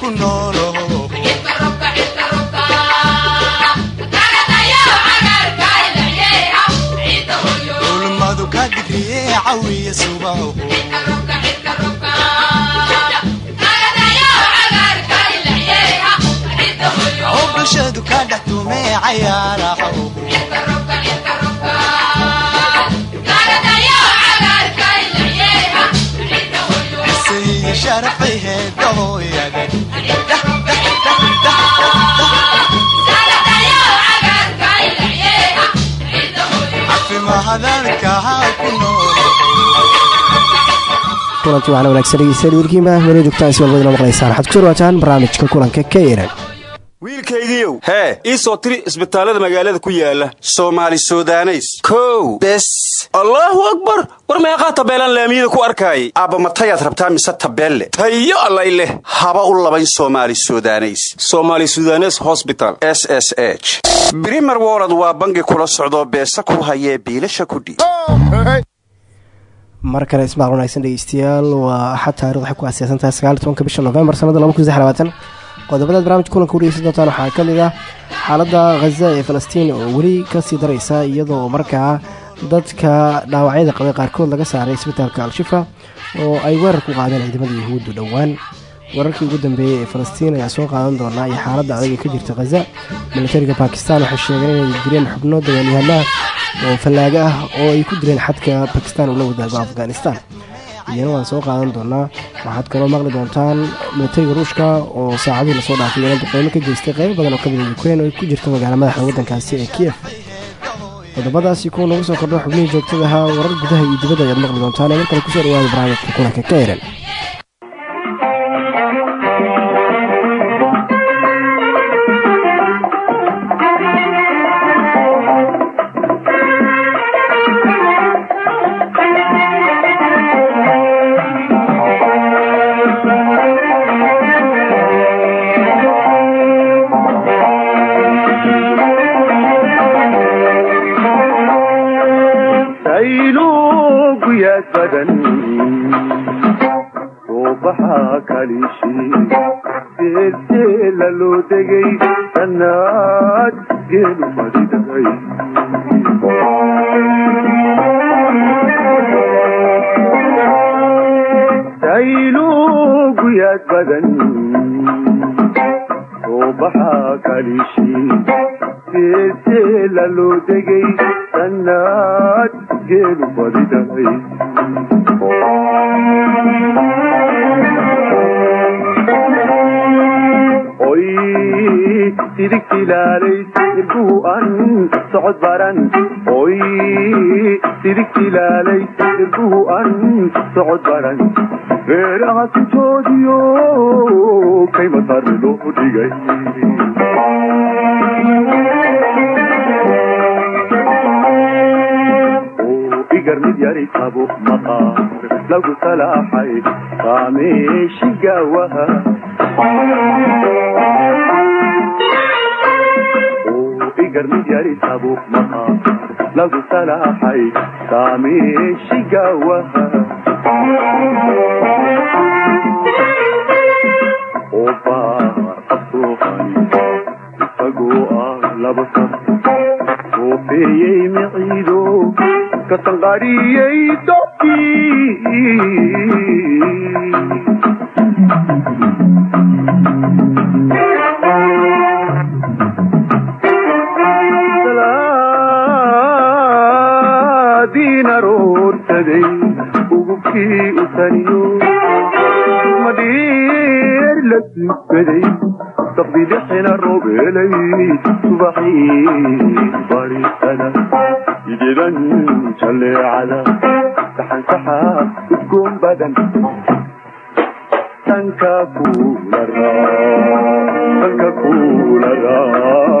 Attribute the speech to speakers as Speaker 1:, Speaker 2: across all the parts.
Speaker 1: ku noolo ulmadu ka digriye cawiya subaho bulshadu ka dhex tume cayaaraho sharafay heedahooyada
Speaker 2: kulanti waxaana wanaagsan dhegeystayaal wiilkiima weli joogtaan si walba inoo maqlaysaan waxaad ku soo dhawaataan barnaamijka kulanka ka eran
Speaker 3: wiilkaygiiow hee ii soo tiri isbitaallada magaalada ku yaalla soomaali sudaneys. Kow bes. Allaahu akbar! War meeqaa tabeelaan laamiyada ku arkaayay? Aabba matayaad rabtaa mise tabeelle? Tayo allay leh. Haba u labayn somaali sudaneys. Somaali sudanes hosbital s s h. Brimer wolod waa bangi kula socdoo beesa ku hayee biilasha kudhiib
Speaker 2: mar kale ismaaqal wanaagsan dhegeystayaal waa axad taarikh waxay ku aaseysantahay sagaali tobanka bisha novembar sanada qodobadaad barnamijka kulanka udhegeysan doontaan waxaa ka mid ah xaaladda khaza ee falastiin oo weli ka sii daraysa iyadoo markaa dadka dhaawacyada qabay qaarkood laga saaray isbitaalka al-shifa oo ay weerar ku qaadeen ciidamada yahuuddu dhowaan. Wararkii ugu dambeeyey ee falastiin ayaa soo qaadan doonaa iyo xaaladda adag ee ka jirta khaza militariga bakistan waxay sheegeen inay direen xubno dagaalyahanaa oo fallaaga ah oo ay ku direen xadka bakistan ula wadaago afghanistan iyana waan soo qaadan doonaa. Waxaad kaloo maqli doontaan militariga ruushka oo saacadii la soo dhaafay iyana duqeymo ka geystay qaybo badan oo ka mida ukrein oo ay ku jirta magaala madaxda waddankaasi ee kiyef qodobadaasi kuwa nagu soo kordho xubnihii joogtada ahaa warar gudaha iyo dibadda ayaad maqli doontaan. Ee mar kale ku soo dhawaada barnaamijka kulanka ka eran
Speaker 4: sirig ilaalay irbuhu aan socod baran beeraha sijoodiyo kaymatarloo dhigay sameeshigawa
Speaker 2: maday ugubkii u taniyo madheer la sugaday sabdidhexina robeelay subaxii barisada ideedan jaleecada saxansaxa udgoon badan tanka kuularaa tanka kuularaa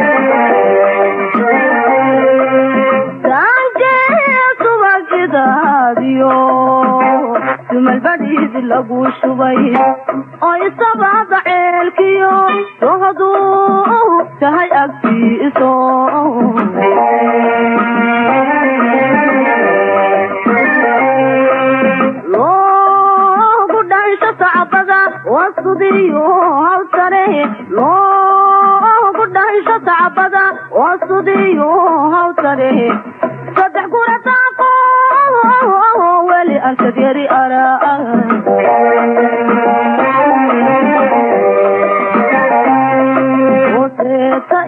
Speaker 4: dumalbadhiidi lagu shubay. Oo isabaada ceelkiyo sohaduu tahay agtiiso. Loogu dhansho sacbada wasudiyo hawsare loogu dhansho sacbada wasudiyo hawsare saddex gurataaqo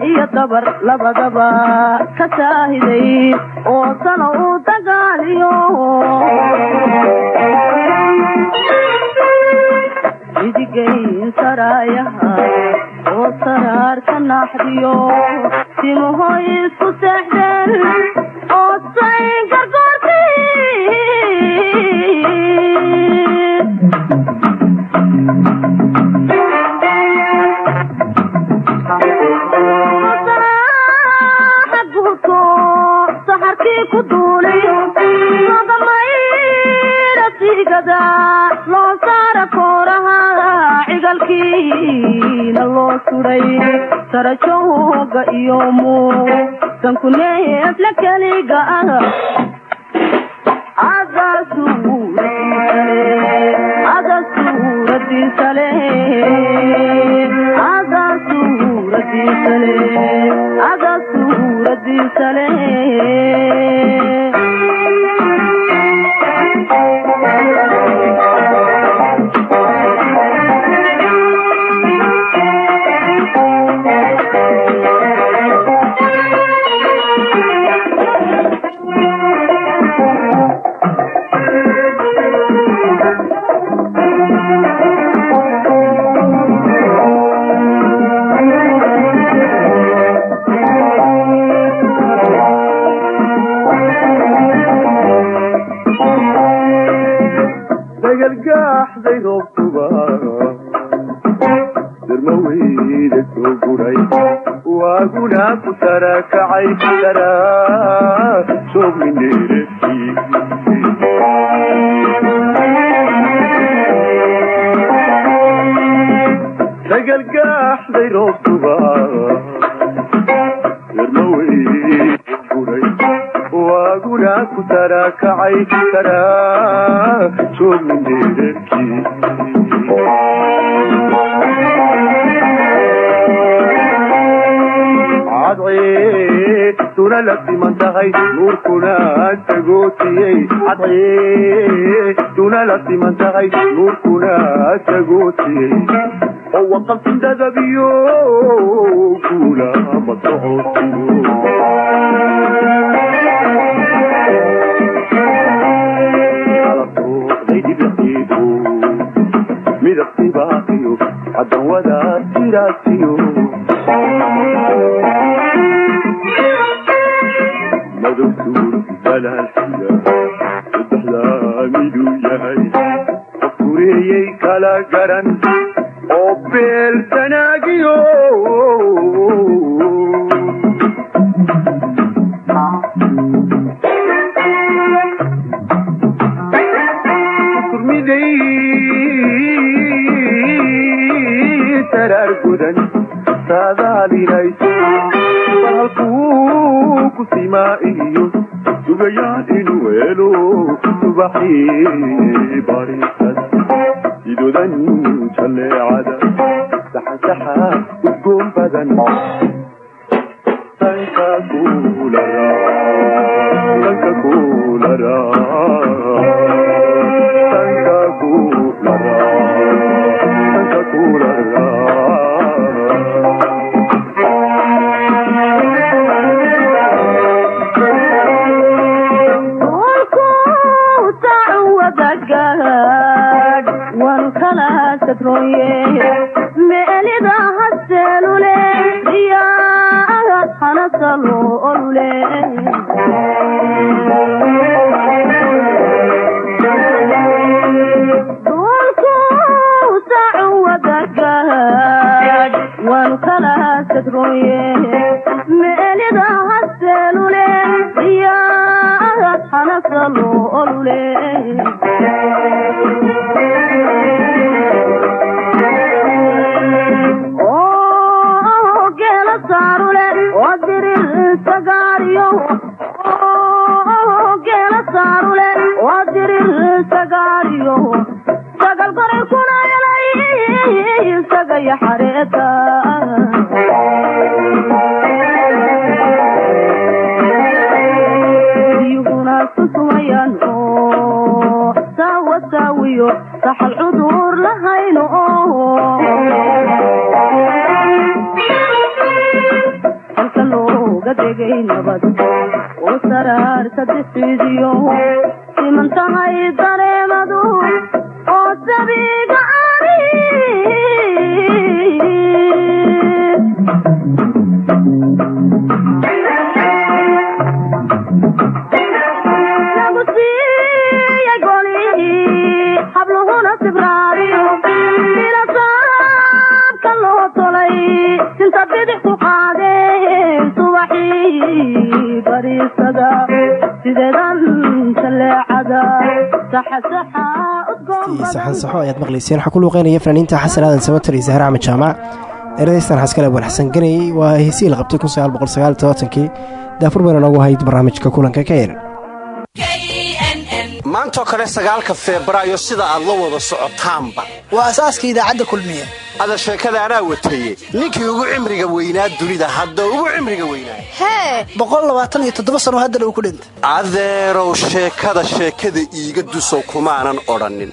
Speaker 4: iyo dabar labadaba ka saahiday oo sano uu dagaaliyo idigayn saraayaha oo saraarka naaxdiyo timahoy isku seexdeen oo say gargoortii sarajooga iyo muusanku neefla keliga ah ada suuradiisale ada suuradiisale ada suuradiisale
Speaker 2: dagalgaaxday roobkuba darmaweyda soo guray waaguna ku sarakacay saraa soogmineerasi dagalgaaxday roobkuba darmaweyda guray waaguna ku sarakacay saraa oo waqalsin dadabiyo guula ma socotiyo midabtibaaqiyo cadawada siraasiyo madowtuur
Speaker 4: sagaya xareeta biyuhuna susumayaan oo saawa saawiyo saxal cudur lahayno halka looga degay nabad oo saraarka dixiidiyo udgoon
Speaker 5: saxan saxo ayaad maqlayseen waxaa ku luuqeynaya fanaaniinta xasan aadan samatar iyo zahra axmed jaamac eradaystan xaskale abwan xasan ganay waa heesihii la qabtay kii daafur bayna noogu hayd barnaamijka kulanka ka yeer
Speaker 6: maantoo kale sagaalka febraayo sida aad la wada socotaanba.
Speaker 7: Waa asaaska idaacadda kulmiye
Speaker 6: ada sheekada anaa wataye ninkii ugu cimriga weynaa dunida hadda ugu cimriga weynaa.
Speaker 7: Hee boqol labaatan iyo toddoba sano haddana uu ku dhintay.
Speaker 6: Adeerow sheekada sheekada iiga dusow kumaanan odhannin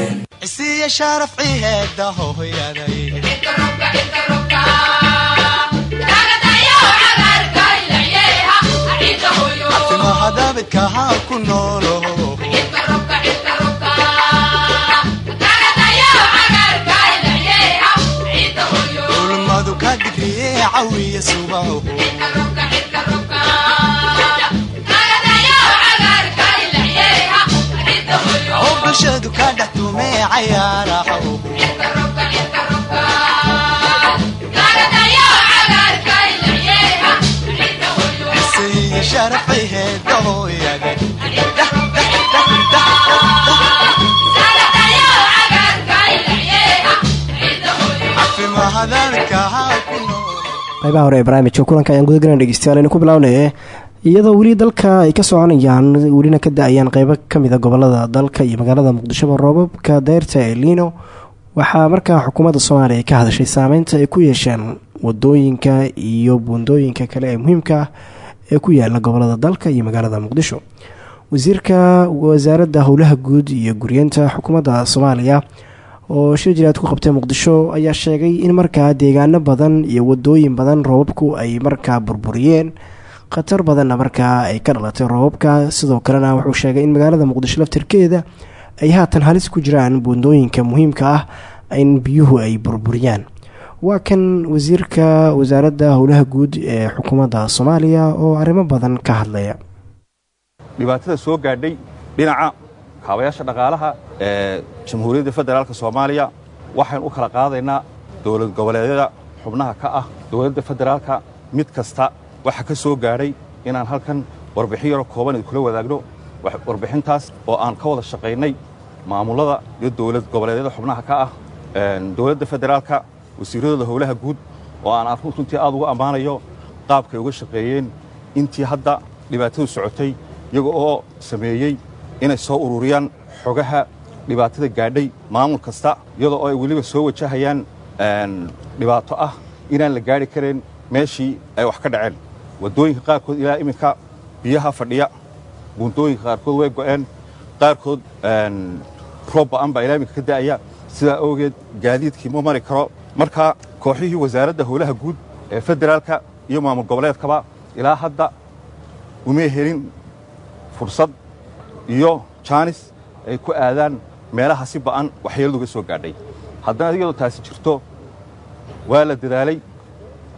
Speaker 1: isiya sharaf ciheeda hooyaday timaha daabidka haa ku noolo ulmadu ka digriye cawiya subaho bulshadu ka dhex tumee cayaaraho isiya sharaf ciheeda hooyaday timaha daabidka haa ku noolo
Speaker 5: qaybaha hore ee barnaamijka kulanka ayaan gudagalana dhegeystayaal aynu ku bilaawnay iyadoo weli dalka ay ka soconayaan welina ka da'ayaan qeybo kamida gobollada dalka iyo magaalada muqdishoba roobabka deyrta ee liino waxaa markaa xukuumadda soomaaliya ka hadashay saameynta ay ku yeesheen waddooyinka iyo buundooyinka kale ee muhiimka ah ee ku yaalla gobollada dalka iyo magaalada muqdisho. Wasiirka wasaaradda howlaha guud iyo guryeenta xukuumadda soomaaliya oo shir jiraad ku qabtay muqdisho ayaa sheegay in markaa deegaano badan iyo wadooyin badan roobabku ay markaa burburiyeen khatar badanna markaa ay ka dhalatay roobabka. Sidoo kalena wuxuu sheegay in magaalada muqdisho laftirkeeda ay haatan halis ku jiraan buundooyinka muhiimka ah in biyuhu ay burburiyaan. Waa kan wasiirka wasaaradda howlaha guud ee xukuumadda soomaaliya oo arrimo badan ka hadlaya.
Speaker 8: Dhibaatada soo gaadhay dhinaca kaabayaasha dhaqaalaha ee jamhuuriyadda federaalka soomaaliya. Waxaynu u kala qaadaynaa dowlad goboleedyada xubnaha ka ah dowladda federaalka mid kasta waxa ka soo gaadhay inaan halkan warbixin yaroo kooban idinkula wadaagno warbixintaas oo aan ka wada shaqaynay maamulada iyo dowlad goboleedyada xubnaha ka ah dowladda federaalka wasiiradooda howlaha guud oo aan runtii aad uga ammaanayo qaabkay uga shaqeeyeen intii hadda dhibaatadu socotay iyaga oo sameeyey inay soo ururiyaan xogaha dhibaatada gaadhay maamul kasta iyadoo oo ay weliba soo wajahayaan dhibaato ah inaan la gaari karayn meeshii ay wax ka dhaceen waddooyinka qaarkood ilaa iminka biyaha fadhiya buuntooyinka qaarkood way go'een qaarkood roob ba'an baa ilaaminka ka da'aya. Sidaa awgeed gaadiidkii ma mari karo. Marka kooxihii wasaaradda howlaha guud ee federaalka iyo maamul goboleedkaba ilaa hadda umay helin fursad iyo jaanis ay ku aadaan meelaha si ba'an waxyeeladuga soo gaadhay. Haddana iyadoo taasi jirto waa la dadaalay.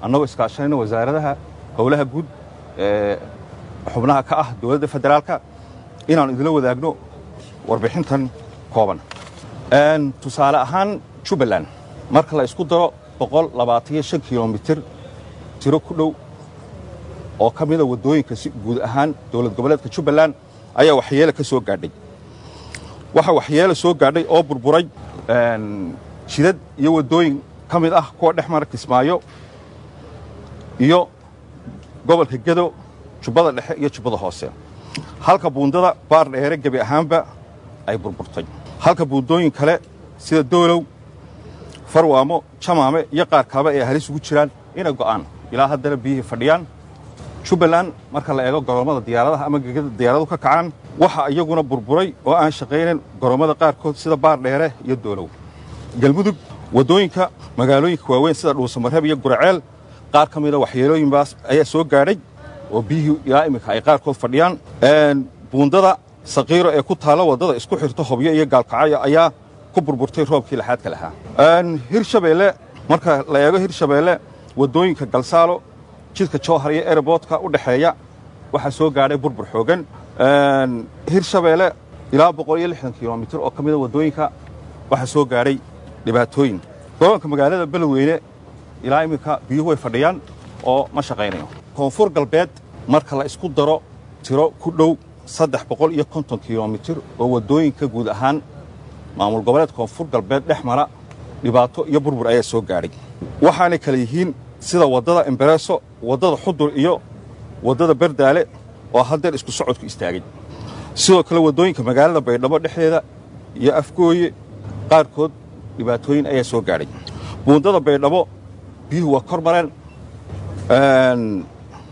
Speaker 8: Annagoo iskaashanayna wasaaradaha howlaha guud ee xubnaha ka ah dowladda federaalka inaannu idinla wadaagno warbixintan kooban. Tusaale ahaan jubbaland. Marka la isku daro kilomitir tiro ku dhow oo ka mida waddooyinka si guud ahaan dowlad goboleedka jubbaland ayaa waxyeele ka soo gaadhay. Waxaa waxyeele soo gaadhay oo burburay jidad iyo waddooyin ka mid ah kuwa dhex mara kismaayo iyo gobolka gedo jubbada dhexe iyo jubbada hoose. Halka buundada baar dheere gebi ahaanba ay burburtay. Halka buundooyin kale sida doolow farwaamo jamaame iyo qaar kaleba ay halis ugu jiraan inay go'aan. Ilaa haddana biyihii fadhiyaan jubbaland marka la eego goroommada diyaaradaha ama gegada diyaaradu ka kacaan waxa iyaguna burburay oo aan shaqaynayn goroommada qaarkood sida baar dheere iyo doolow. Galmudug waddooyinka magaalooyinka waaweyn sida dhuusamareeb iyo guraceel qaar ka mida waxyeelooyinbaas ayaa soo gaadhay oo biyihii ilaa iminka ay qaarkood fadhiyaan. Buundada saqiiro ee ku taalla waddada isku xirta hobyo iyo gaalkacyo ayaa ku burburtay roobkii laxaadka lahaa. Hirshabeelle marka la eego hirshabeelle waddooyinka galsaalo jidka jowhar iyo erebootka u dhexeeya waxaa soo gaadhay burbur xoogan. Hirshabeelle ilaa kilomitir oo ka mida waddooyinka waxaa soo gaadhay dhibaatooyin. Gobolka magaalada beledweyne ilaa iminka biyuhu way fadhiyaan oo ma shaqaynayo. Koonfur galbeed marka la isku daro tiro ku dhow saddex boqol iyo konton kilomitir oo waddooyinka guud ahaan maamul goboleed koonfur galbeed dhex mara dhibaato iyo burbur ayaa soo gaadhay waxaanay kale yihiin sida waddada embareso waddada xudur iyo waddada berdaale oo haddeer isku socodku istaagay. Sidoo kale waddooyinka magaalada baydhabo dhexdeeda iyo afgooye qaarkood dhibaatooyin ayaa soo gaadhay buundada baydhabo biyuhu waa kor mareen.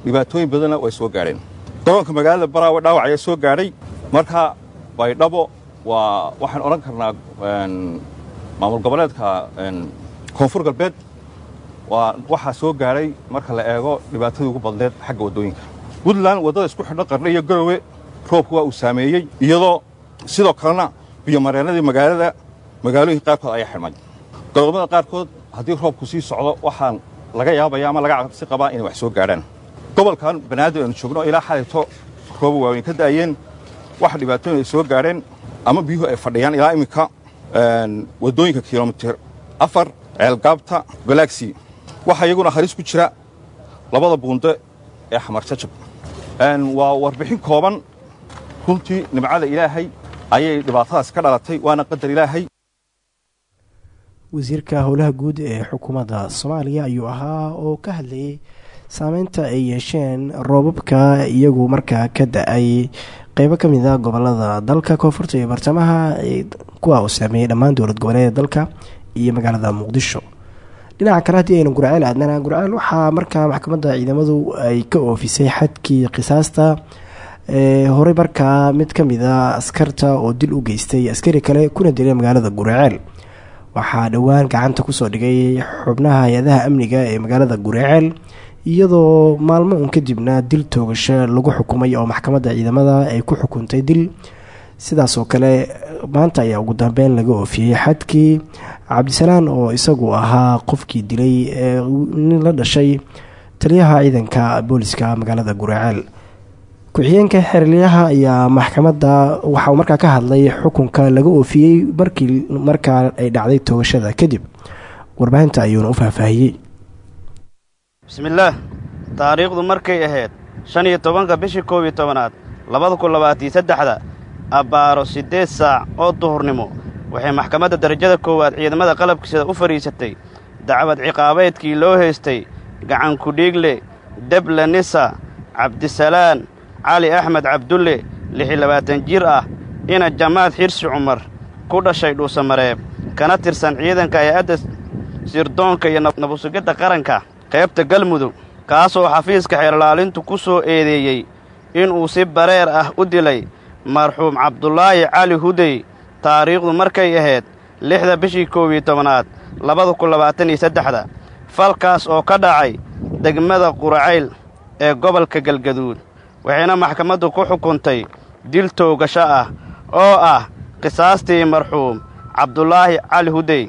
Speaker 8: Dhibaatooyin badanna way soo gaadheen. Garoonka magaalada baraawe dhaawac ayaa soo gaadhay. Marka baydhabo waa waxaan odhan karnaa maamul goboleedka koonfur galbeed. Waa waxaa soo gaadhay marka la eego dhibaatadii ugu badneed xagga waddooyinka. Puntland waddada isku xidho qarne iyo garowe roobku waa uu saameeyey iyadoo sidoo kalena biyomareennadii magaalada magaalooyinka qaarkood ayaa xidhmay goroommada qaarkood haddii roobku sii socdo waxaan laga yaabaya ama laga cabsi qabaa inay wax soo gaadhaan. Gobolkan banaadir aanu joogno ilaa xalayto rooba waaweyn ka da'ayeen waxa dhibaatooyin ay soo gaadheen ama biyuhu ay fadhiyaan ilaa iminka waddooyinka kilomitir afar ceelgaabta galaxi waxaa iyaguna halis ku jira labada buunde ee xamar jajab. Waa warbixin kooban. Runtii nimcada ilaahay ayay dhibaatadaas ka dhalatay waana qadar ilaahay
Speaker 5: wasiirka howlaha guud ee xukuumadda soomaaliya ayuu ahaa oo ka hadlayay saameynta ay yeesheen roobabka iyagu markaa ka da'ay. Qeybo ka mid a gobollada dalka koonfurta iyo bartamaha kuwa uu saameeyey dhammaan dowlad goboleeda dalka iyo magaalada muqdisho. Dhinaca kale haddii aynu gurceel aadnana gurceel waxaa markaa maxkamadda ciidamadu ay ka oofisay xadkii qisaasta horey markaa mid ka mid a askarta oo dil u geystay askari kale kuna dilay magaalada gurceel waxaa dhowaan gacanta ku soo dhigay xubnaha hay'adaha amniga ee magaalada gurceel iyadoo maalmo uun kadibna dil toogasho lagu xukumay oo maxkamadda ciidamada ay ku xukuntay dil. Sidaasoo kale maanta ayaa ugu dambeyn laga oofiyey xadkii cabdisalaan oo isagu ahaa qofkii dilay ee nin la dhashay taliyaha ciidanka booliska magaalada guraceel ku-xigeenka xerliyaha ayaa maxkamadda waxauu markaa ka hadlay xukunka laga oofiyey markii markaa ay dhacday toogashada kadib. Warbaahinta ayuuna u faahfaahiyey.
Speaker 9: Bismillaah taariikhdu markay ahayd shan iyo tobanka bishii koob iyo tobanaad labada kun labaatiyo saddexda abbaaro siddeed saac oo duhurnimo waxay maxkamadda darajada koowaad ciidamada qalabkiisada u fadhiisatay dacwad ciqaabeedkii loo haystay gacankudhiigle deble nisa cabdisalaan cali axmed cabdulle lixi labaatan jir ah ina jamaad xirsi cumar ku dhashay dhuusamareeb kana tirsan ciidanka hay'adda sirdoonka iyo nabusugidda qaranka qaybta galmudug kaasoo xafiiska xeelilaalintu ku soo eedeeyey inuu si bareer ah u dilay marxuum cabdulaahi cali hudey taariikhdu markay ahayd lixda bishii koob iyo tobanaad labada kun labaatan iyo saddexda falkaas oo ka dhacay degmada quracayl ee gobolka galgaduud waxayna maxkamaddu ku xukuntay dil toogasho ah oo ah qisaastii marxuum cabdulaahi cali hudey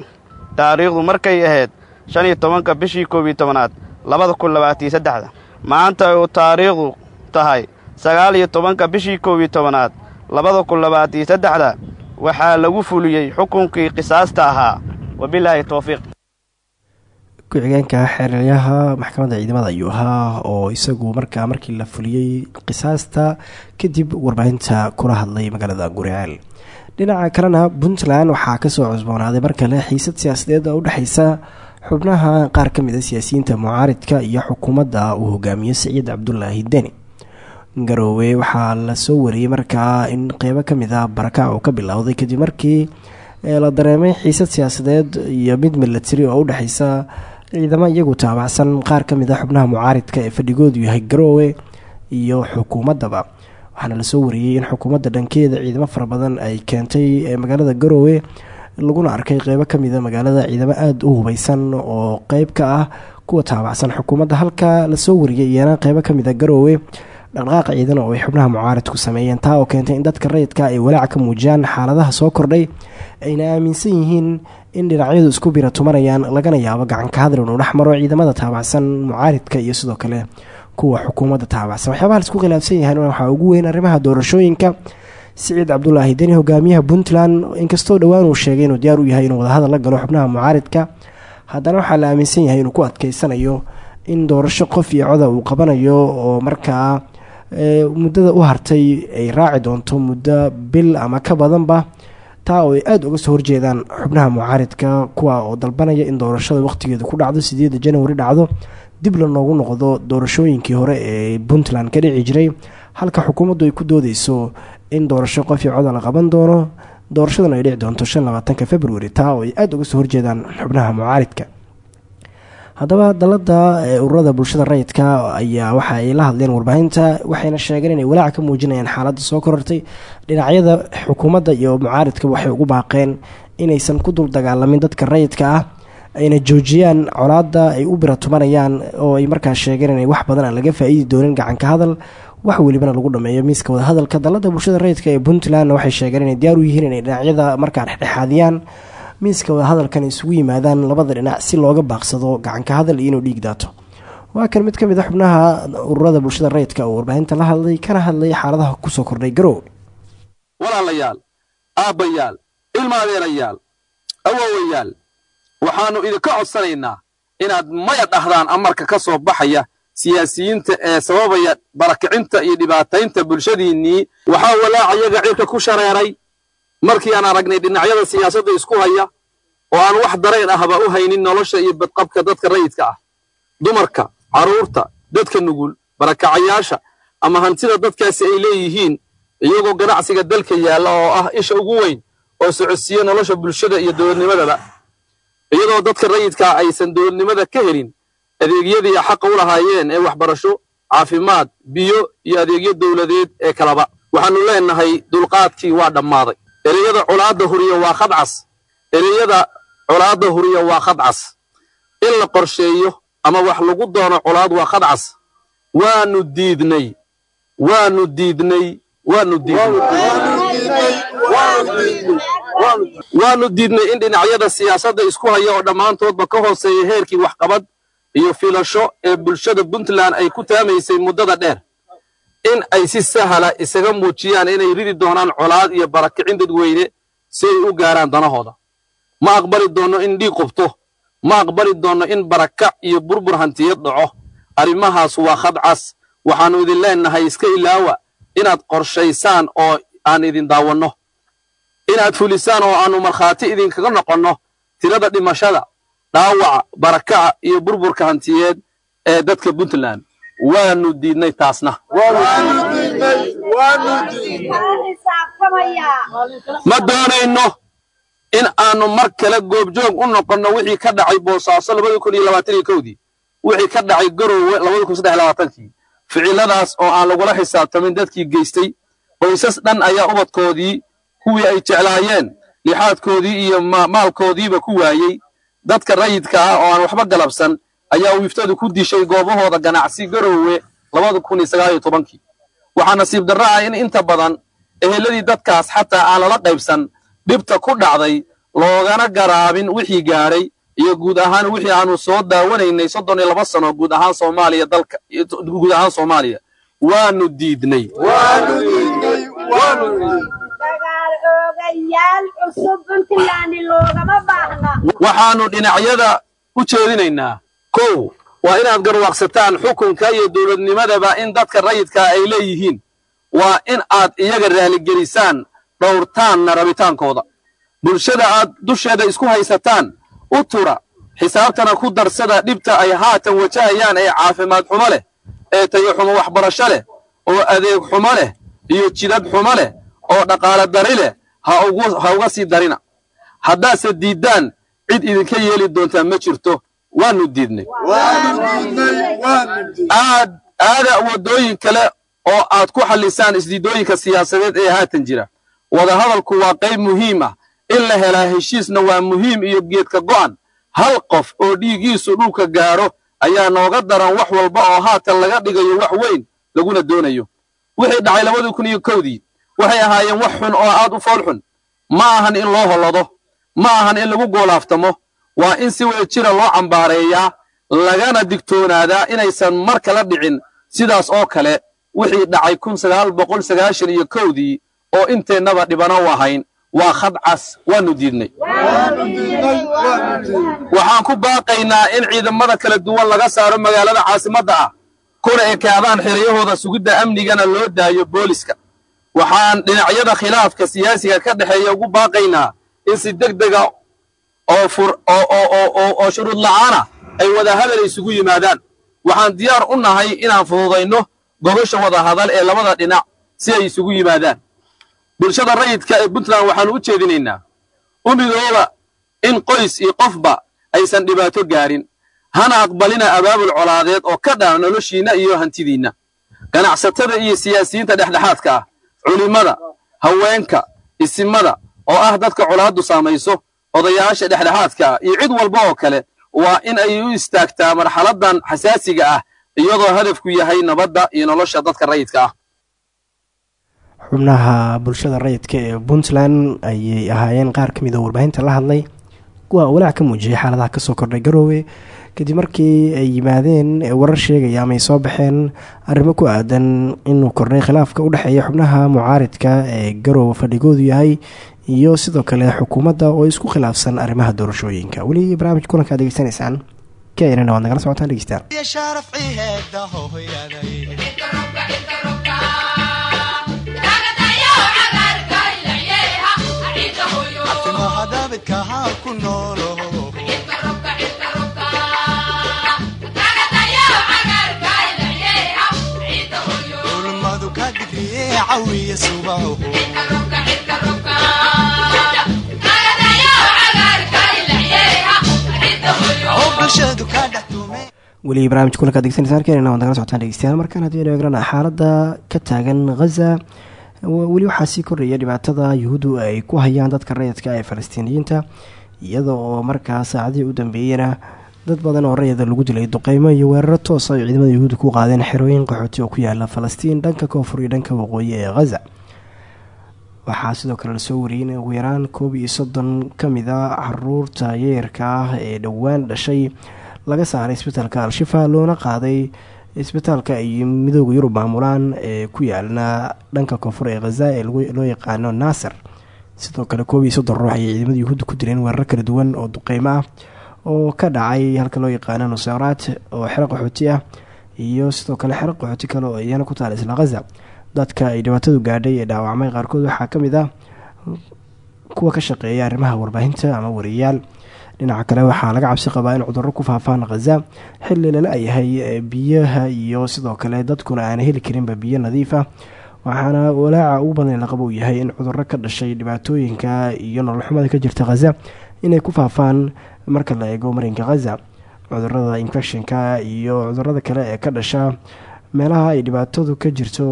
Speaker 9: taariikhdu markay ahayd shan iyo tobanka bishii koob iyo tobanaad labada kun labaatan iyo saddexda. Maanta uu taariikhdu tahay sagaal iyo tobanka bishii koob iyo tobanaad labada kun labaatan iyo saddexda waxaa lagu fuliyey xukunkii qisaasta ahaa. Wabilaahi towfiiq
Speaker 5: ku-xigeenka xeeraryaha maxkamadda ciidamada ayuu ahaa oo isagu markaa markii la fuliyey qisaasta kadib warbaahinta kula hadlay magaalada guriceel dhinaca kalena puntland waxaa ka soo cusboonaaday mar kale xiisad siyaasadeed oo udhexeysa xubnaha qaar ka mid a siyaasiyiinta mucaaridka iyo xukuumadda uu hogaamiyo siciid cabdulaahi deni. Garoowe waxaa la soo wariyey markaa in qeybo ka mid a barakac uu ka bilowday kadib markii la dareemay xiisad siyaasadeed iyo mid milatari oo udhexeysa ciidamo iyagu taabacsan qaar ka mid a xubnaha mucaaridka ee fadhigoodu yahay garoowe iyo xukuumaddaba. Waxaana la soo wariyey in xukuumadda dhankeeda ciidamo fara badan ay keentay magaalada garoowe laguna arkay qeybo kamida magaalada ciidamo aada u hubeysan oo qeyb ka ah kuwa taabacsan xukuumadda. Halka la soo wariyey iyana qeybo kamida garoowe dhaqdhaqaaq ciidan oo ay xubnaha mucaaridku sameeyeen taa oo keentay in dadka rayidka ay walaac ka muujiyaan xaaladaha soo kordhay ayna aaminsan yihiin in dhinacyadu isku bira tumanayaan lagana yaabo gacanka hadal inuu dhex maro ciidamada taabacsan mucaaridka iyo sidoo kale kuwa xukuumadda taabacsan. Waxyaabaha la isku khilaafsan yahay waxaa ugu weyn arrimaha doorashooyinka. Siciid cabdulaahi deni hogaamiyaha puntland inkastoo dhowaan uu sheegay inuu diyaar u yahay inuu wadahadal la galo xubnaha mucaaridka haddana waxaa la aaminsan yahay inuu ku adkeysanayo in doorasho qof iyo coda uu qabanayo oo markaa muddada u hartay ay raaci doonto muddo bil ama ka badanba taa oo ay aada uga soo horjeedaan xubnaha mucaaridka kuwa oo dalbanaya in doorashada waqtigeedu ku dhacdo sideeda januari dhacdo dib la noogu noqdo doorashooyinkii hore ee puntland ka dhici jiray. Halka xukuumaddu ay ku doodeyso in doorasho qof iyo la qaban doono doorashaduna ay dhici doonto shan labaatanka februari taa oo ay aada uga soo horjeedaan xubnaha mucaaridka haddaba dalada ururada bulshada rayidka ayaa waxa ay la hadleen warbaahinta waxayna sheegeen inay walaac ka muujinayaan xaaladda soo korortay. Dhinacyada xukuumadda iyo mucaaridka waxay ugu baaqeen inaysan ku dul dagaalamin dadka rayidka ah ayna joojiyaan colaada ay u bira tumanayaan oo ay markaas sheegeen inay wax badan aan laga faa-iidi doonin gacanka hadal wax welibana lagu dhameeyo miiska wadahadalka dalada bulshada rayidka ee puntlandna waxay sheegeen inay diyaar u yihiin inay dhinacyada markaa dhexdhexaadiyaan miiska wadahadalkan isugu yimaadaan labada dhinac si looga baaqsado gacanka hadal iyo inuu dhiig daato. Waa kan mid ka mid a xubnaha ururada bulshada rayidka oo warbaahinta la hadlay kana hadlay xaaladaha ku soo kordhay garoowe
Speaker 10: walaalayaal aabbayaal ilmaadeerayaal awowayaal waxaannu idinka codsanaynaa inaad maya dhahdaan amarka ka soo baxaya siyaasiyiinta ee sababaya barakicinta iyo dhibaataynta bulshadiinnii. Waxaa walaacayaga cirka ku shareeray markii aan aragnay dhinacyada siyaasadda isku haya oo aan wax dareen ahba u haynin nolosha iyo badqabka dadka rayidka ah dumarka carruurta dadka nugul barakacayaasha ama hantida dadkaasi ay leeyihiin iyagoo ganacsiga dalka yaalla oo ah isha ugu weyn oo socodsiiya nolosha bulshada iyo dowladnimadaba iyadoo dadka rayidkaa aysan dowladnimada ka helin adeegyadii xaqa u lahaayeen ee waxbarasho caafimaad biyo iyo adeegyo dowladeed ee kalaba. Waxaannu leennahay dulqaadkii waa dhammaaday ereyada colaadda huriya waa khadcas. Ereyada colaadda huriya waa khadcas. In la qorsheeyo ama wax lagu doono colaad waa khadcas. Waannu diidnay. Waannu diidnay. Waannu diidnaywaannu diidnay in dhinacyada siyaasadda isku haya oo dhammaantoodba ka hooseeya heerkii waxqabad iyo filasho ee bulshada puntland ay ku taamaysay muddada dheer in ay si sahala isaga muujiyaan inay ridi doonaan colaad iyo barakicin dadweyne si ay u gaaraan danahooda. Ma aqbali doonno in dhiig qubto. Ma aqbali doonno in barakac iyo burbur hantiyad dhaco. Arrimahaas waa khadcas. Waxaannu idin leennahay iska ilaawa inaad qorshaysaan oo aan idin daawanno. Inaad fulisaan oo aannu markhaati idinkaga noqonno tirada dhimashada dhaawaca barakaca iyo burburka hantiyeed ee dadka puntland waannu diidnay taasna. Ma doonayno in aannu mar kale goobjoog u noqonno wixii ka dhacay boosaaso kowdii. Wixii ka dhacay garowe labadii kun saddex labaatankii ficiladaas oo aan lagula xisaabtamin dadkii geystay qoysas dhan ayaa ubadkoodii kuwii ay jeclaayeen. Lixaadkoodii iyo maalkoodiiba ku waayey. Dadka rayidka ah oo aan waxba galabsan ayaa wiiftadu ku dishay goobahooda ganacsi garoowe labada kun iyo sagaal iyo tobankii. Waxaa nasiib darro ah in inta badan eheladii dadkaas xataa aan lala qaybsan dhibta ku dhacday loogana garaabin wixii gaadhay iyo guud ahaan wixii aanu soo daawanaynay soddon iyo laba sano guud ahaan soomaaliya dalka guud ahaan soomaaliya. Waanu diidnay. Waxaannu dhinacyada u jeedinaynaa kow waa inaad garwaaqsataan xukunka iyo dowladnimadaba in dadka rayidkaa ay leeyihiin. Waa in aad iyaga raaligelisaan dhowrtaanna rabitaankooda. Bulshada aad dusheeda isku haysataan u tura. Xisaabtana ku darsada dhibta ay haatan wajahayaan ee caafimaad xumo leh ee tayaxumo waxbarasho leh oo adeeg xumo leh iyo jidad xumo leh oo dhaqaale dari leh ha uga sii darina. Haddaase diiddaan cid idinka yeeli doontaa ma jirto waannu diidnay. Aad aada waddooyin kale oo aad ku xallisaan isdiidooyinka siyaasadeed ee haatan jira. Wadahadalku waa qayb muhiim ah. In la helaa heshiisna waa muhiim iyo geedka go'an. Hal qof oo dhiiggiisu dhulka gaadho ayaa nooga daran wax walba oo haatan laga dhigayo wax weyn laguna doonayo. Wixii dhacay labadii kun iyo kowdii waxay ahaayeen wax xun oo aad u fool xun. Ma ahan in loo hollado. Ma ahan in lagu goolaaftamo waa in si wada jira loo cambaareeyaa lagana digtoonaadaa inaysan mar kala dhicin. Sidaas oo kale wixii dhacay kun sagaal boqol sagaashan iyo kowdii oo inteennaba dhibano u ahayn waa khad cas waannu diidnay waxaan ku baaqaynaa in ciidamada kala duwan laga saaro magaalada caasimadda ah kuna ekaadaan xeriyahooda sugidda amnigana loo daayo booliska. Waxaan dhinacyada khilaafka siyaasiga ka dhexeeya ugu baaqaynaa in si deg dega oo shuruud la'aana ay wadahadal isugu yimaadaan. Waxaan diyaar u nahay inaan fududayno gogosha wadahadal ee labada dhinac si ay isugu yimaadaan. Bulshada rayidka ee puntland waxaannu u jeedinaynaa u midooba in qoys iyo qofba aysan dhibaato gaarin. Hana aqbalina abaabul colaadeed oo ka dhana noloshiinna iyo hantidiinna. Ganacsatada iyo siyaasiyiinta dhexdhexaadka ah culimmada haweenka isimada oo ah dadka colaaddu saamayso odayaasha dhexdhexaadka ah iyo cid walba oo kale waa in ay u istaagtaa marxaladdan xasaasiga ah iyadoo hadafku yahay nabadda iyo nolosha dadka rayidka ah.
Speaker 5: Xubnaha bulshada rayidka ee puntland ayay ahaayeen qaar ka mid oo warbaahinta la hadlay. Kuwa walaac ka muujiyay xaaladaha ka soo kordhay garoowe kadib markii ay yimaadeen warar sheegaya ama ay soo baxeen arrimo ku aadan inuu kordhay khilaafka u dhexeeya xubnaha mucaaridka ee garoowe fadhigoodu yahay iyo sidoo kale xukuumadda oo isku khilaafsan arrimaha doorashooyinka weli barnaamij kulankaa degeysanaysaan knn waad nagala socotaan dhegeystaan weli barnaamij kulanka degeysanaysaan keenana waad nagala socotaan dhegeystayaal. Markaan haddii aynu eegrana xaaladda ka taagan ghaza weli waxaa sii kordhaya dhibaatada yuhuuddu ay ku hayaan dadka rayidka ee falastiiniyiinta iyada oo markaa saacadihii u dambeeyena dad badan oo rayida lagu dilay duqeymo iyo weeraro toosa ay ciidamada yuhuudda ku qaadeen xerooyin qaxooti oo ku yaalla falastiin dhanka koonfur iyo dhanka waqooyi ee ghaza waxaa sidoo kale la soo wariyey in ugu yaraan koob iyo soddon ka mid a carruurta yeerka ah ee dhowaan dhashay laga saaray isbitaalka al-shifa loona qaaday isbitaalka ay midooda yurub maamulaan ee ku yaalna dhanka koonfur ee khaza ee loo yaqaano naasir sidoo kale koob iyo soddon ruux ayay ciidamada yuhuudda ku dileen weerar kala duwan oo duqeymo ah oo ka dhacay halka loo yaqaano nusaraat oo xero qaxooti ah iyo sidoo kale xero qaxooti kale oo iyana ku taala isla khaza dadka ay dhibaatadu gaadhay ee dhaawacmay qaarkood waxaa ka mid ah kuwa ka shaqeeya arrimaha warbaahinta ama wariyayaal dhinaca kale waxaa laga cabsi qabaa in cudurro ku faafaan khaza xilli lala yahay biyaha iyo sidoo kale dadkuna aana heli karinba biyo nadiif ah. Waxaana walaaca ugu badan la qabo uu yahay in cudurro ka dhashay dhibaatooyinka iyo nololxumada ka jirta khaza inay ku faafaan marka la eego marinka khaza cudurrada infectionka iyo cudurrada kale ee ka dhasha meelaha ay dhibaatadu ka jirto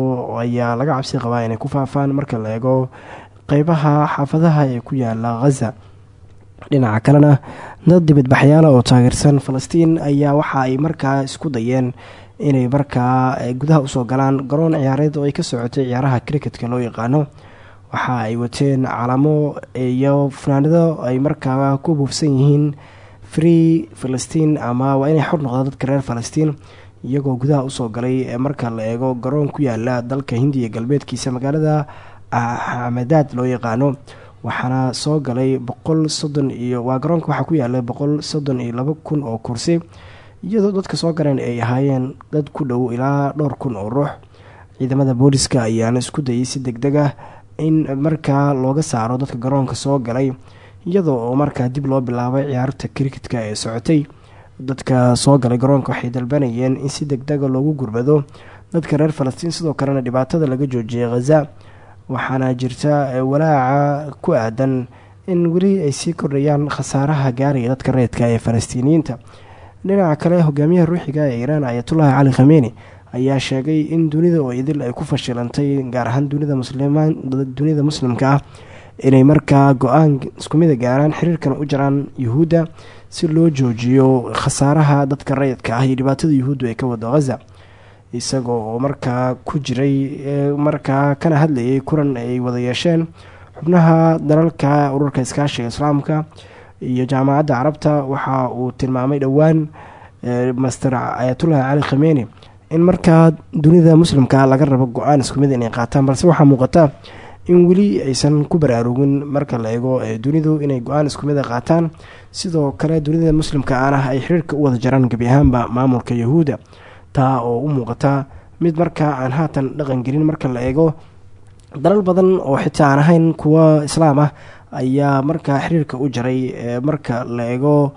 Speaker 5: ayaa laga cabsi qabaa inay ku faafaan marka la eego qeybaha xaafadaha ee ku yaalla khaza dhinaca kalena dad dibadbaxyaala oo taageersan falastiin ayaa waxa ay markaa isku dayeen inay markaa gudaha u soo galaan garoon ciyaareed oo ay ka socotay ciyaaraha cricketka loo yaqaano. Waxa ay wateen calamo iyo fanaanado ay markaa ku buufsan yihiin free falastiin ama waa inay xor noqdaan dadka reer falastiin iyagoo gudaha u soo galay marka la eego garoon ku yaalla dalka hindiya galbeedkiisa magaalada xamadaad loo yaqaano. Waxaana soo galay boqol soddon iyo waa garoonka waxaa ku yaalla boqol soddon iyo labo kun oo kursi iyadoo dadka soo galeen ay ahaayeen dad ku dhow ilaa dhowr kun oo ruux. Ciidamada booliska ayaana isku dayay si deg deg ah in markaa looga saaro dadka garoonka soo galay iyadoo oo markaa dib loo bilaabay ciyaarta criketka ee socotay dadka soo galay garoonka waxay dalbanayeen in si deg dega loogu gurbado dadka reer falastiin. Sidoo kalena dhibaatada laga joojiyay khaza waxaana jirta walaaca ku aadan in weli ay sii kordhayaan khasaaraha gaaraya dadka reedka ee falastiiniyiinta. Dhinaca kale hogaamiyaha ruuxiga ee iiraan ayatullaahi cali khameeni ayaa sheegay in dunida oo idil ay ku fashilantay gaar ahaan dunida muslimka ah inay markaa go'aan isku mida gaaraan xiriirkan u jaraan yuhuudda si loo joojiyo khasaaraha dadka rayidka ah iyo dhibaatada yuhuuddu ay ka wado khaza isagoo oo markaa ku jiray markaa kana hadlayay kulan ay wada yeesheen xubnaha dalalka ururka iskaashiga islaamka iyo jaamacadda carabta. Waxa uu tilmaamay dhowaan master ayatullahi cali khameeni in markaa dunida muslimka laga rabo go'aan isku mid inay qaataan balse waxaa muuqata in weli aysan ku baraarugin marka la eego dunidu inay go'aan isku mid a qaataan. Sidoo kale dunida muslimka aanah ay xiriirka u wada jaraan gebi ahaanba maamulka yahuudda taa oo u muuqata mid markaa aan haatan dhaqan gelin marka la eego dalal badan oo xitaa aan ahayn kuwa islaam ah ayaa markaa xiriirka u jaray marka la eego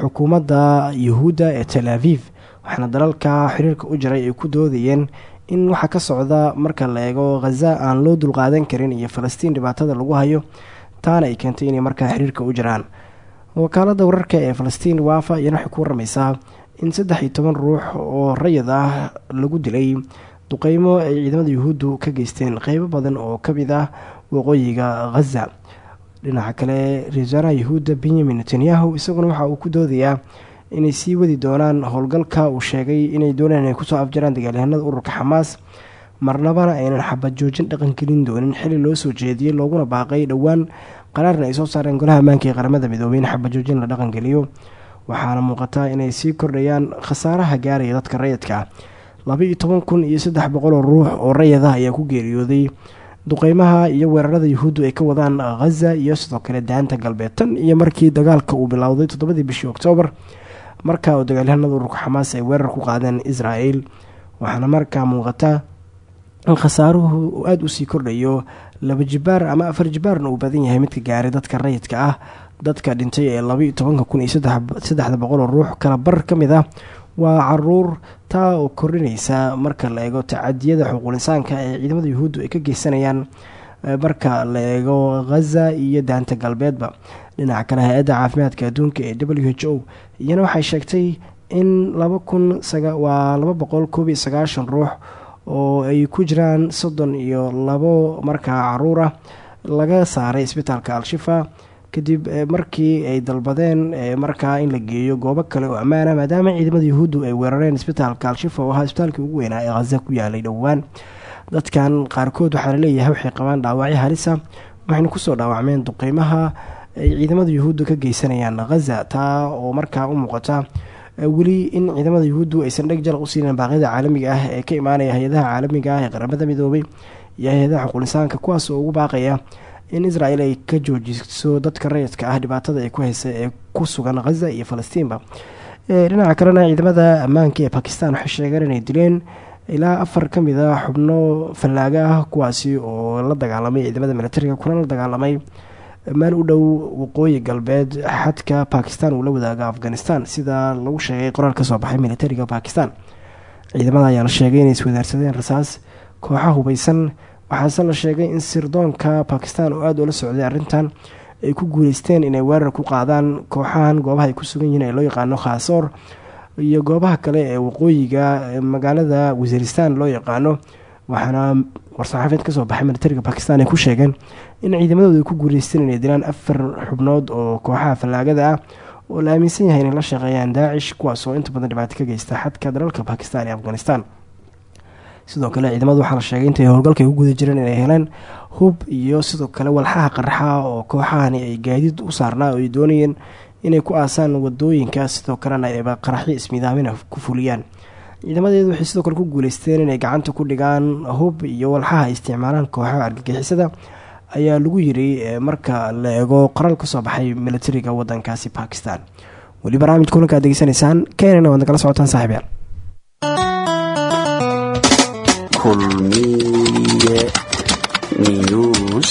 Speaker 5: xukuumadda yahuudda ee tel aviv. Waxaana dalalka xiriirka u jaray ay ku doodayeen in waxaa ka socda marka la eego khaza aan loo dulqaadan karin iyo falastiin dhibaatada lagu hayo taana ay keentay inay markaa xiriirka u jiraan. Wakaalada wararka ee falastiin waafa iyana waxay ku waramaysaa in saddex iyo toban ruux oo rayid ah lagu dilay duqeymo ay ciidamada yuhuuddu ka geysteen qeybo badan oo ka mid ah waqooyiga khaza dhinaca kale ra'isul wasaaraha yuhuudda benyamin netanyahu isaguna waxa uu ku doodayaa inay sii wadi doonaan howlgalka uu sheegay inay doonaan inay ku soo afjaraan dagaalyahanada ururka xamaas. Marnabana aynan xabad joojin dhaqangelin doonin. Xili loo soo jeediyey looguna baaqay dhowaan qaraarna ay soo saareen golaha ammaanka ee qaramada midoobey in xabad joojin la dhaqangeliyo waxaana muuqataa inay sii kordhayaan khasaaraha gaaraya dadka rayidka. Laba-iyo toban kun iyo saddex boqol oo ruux oo rayid ah ayaa ku geeriyooday. Duqeymaha iyo weerarada yuhuuddu ay ka wadaan khaza iyo sidoo kale daanta galbeed. Tan iyo markii dagaalka uu bilowday toddobadii bishii oktoobar marka oo dagaalyahanada ururka xamaas ay weerar ku qaadeen israel waxaana markaa muuqata in khasaaruhu aada u sii kordhayo. Laba jibaar ama afar jibaarna uu badan yahay midka gaaray dadka rayidka ah dadka dhintay ee labaiyo tobanka kun iyo saddexda boqol oo ruux. Kala bar ka mid ah waa carruur taa oo kordhinaysa marka la eego tacadiyada xuquulinsaanka ee ciidamada yuhuuddu ay ka geysanayaan marka la eego khaza iyo daanta galbeedba dhinaca kale hay'adda caafimaadka adduunka ee w h o. Iyana waxay sheegtay in waa laba boqol koob iyo sagaashan ruux oo ay ku jiraan soddon iyo labo markaa carruur ah laga saaray isbitaalka al-shifa. Kadib markii ay dalbadeen markaa in la geeyo goobo kale oo ammaana maadaama ciidamada yuhuuddu ay weerareen isbitaalka al-shifa oo ahaa isbitaalkii ugu weynaa ee khaza ku yaalay dhowaan. Dadkan qaarkood waxaa la leeyahay waxay qabaan dhaawacyo halisa waxayna ku soo dhaawacmeen duqeymaha ay ciidamada yuhuuddu ka geysanayaan khaza taa oo markaa u muuqata weli in ciidamada yuhuuddu aysan dheg jalaq u siinin baaqyada caalamiga ah ee ka imaanaya hay'adaha caalamiga ah ee qaramada midoobay iyo hay'adaha xuquulisaanka kuwaas oo ugu baaqaya in israel ay ka joojiso dadka rayidka ah dhibaatada ay ku haysa ee ku sugan khaza iyo falastiinba. Dhinaca kalena ciidamada ammaanka ee bakistan waxay sheegeen inay dileen ilaa afar ka mid a xubno fallaaga ah kuwaasi oo la dagaalamay ciidamada militariga kuna la dagaalamay meel u dhow waqooyi galbeed xadka bakistan uu la wadaaga afghanistan sida lagu sheegay qoraal ka soo baxay militariga bakistan ciidamada ayaa la sheegay inay iswadaarsadeen rasaas. Kooxa hubeysan waxaase la sheegay in sirdoonka bakistan oo aada ula socday arrintan. Ay ku guuleysteen inay weerar ku qaadaan kooxahan goobaha ay ku sugan yihiin ee loo yaqaano khaasoor iyo goobaha kale ee waqooyiga magaalada wasiiristan loo yaqaano. Waxaana war-saxaafeed ka soo baxay militariga bakistan ay ku sheegeen in ciidamadooda ku guuleysteen inay dilaan afar xubnood oo kooxaha fallaagada ah oo la aaminsan yahay inay la shaqeeyaan daacish kuwaas oo inta badan dhibaato ka geysta xadka dalalka bakistan iyo afghanistan. Sidoo kale ciidamadu waxaa la sheegay intay howlgalka ay u guda jireen inay heleen hub iyo sidoo kale walxaha qaraxa oo kooxahani ay gaadiid u saarnaa oo ay doonayeen inay ku aasaan waddooyinka sidoo kalena ayba qaraxyo ismiidaamina ku fuliyaan. Ciidamadeedu waxay sidoo kale ku guuleysteen inay gacanta ku dhigaan hub iyo walxaha isticmaalaan kooxaha argagixisada ayaa lagu yiri marka la eego qoraal ka soo baxay militariga wadankaasi bakistan weli barnaamij kulanka ad degeysanaysaan kenana waad nagala socotaan saaxiibyaal
Speaker 1: kulmiye news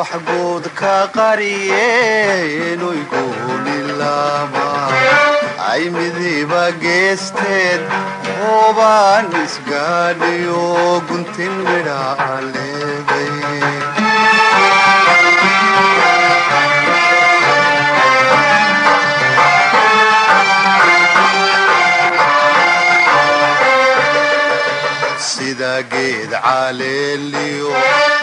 Speaker 11: ubax guud ka qariyeen goolilama ay midiba geesteed hoobaan isgaadhiyo guntin midha sida geed caleeliyo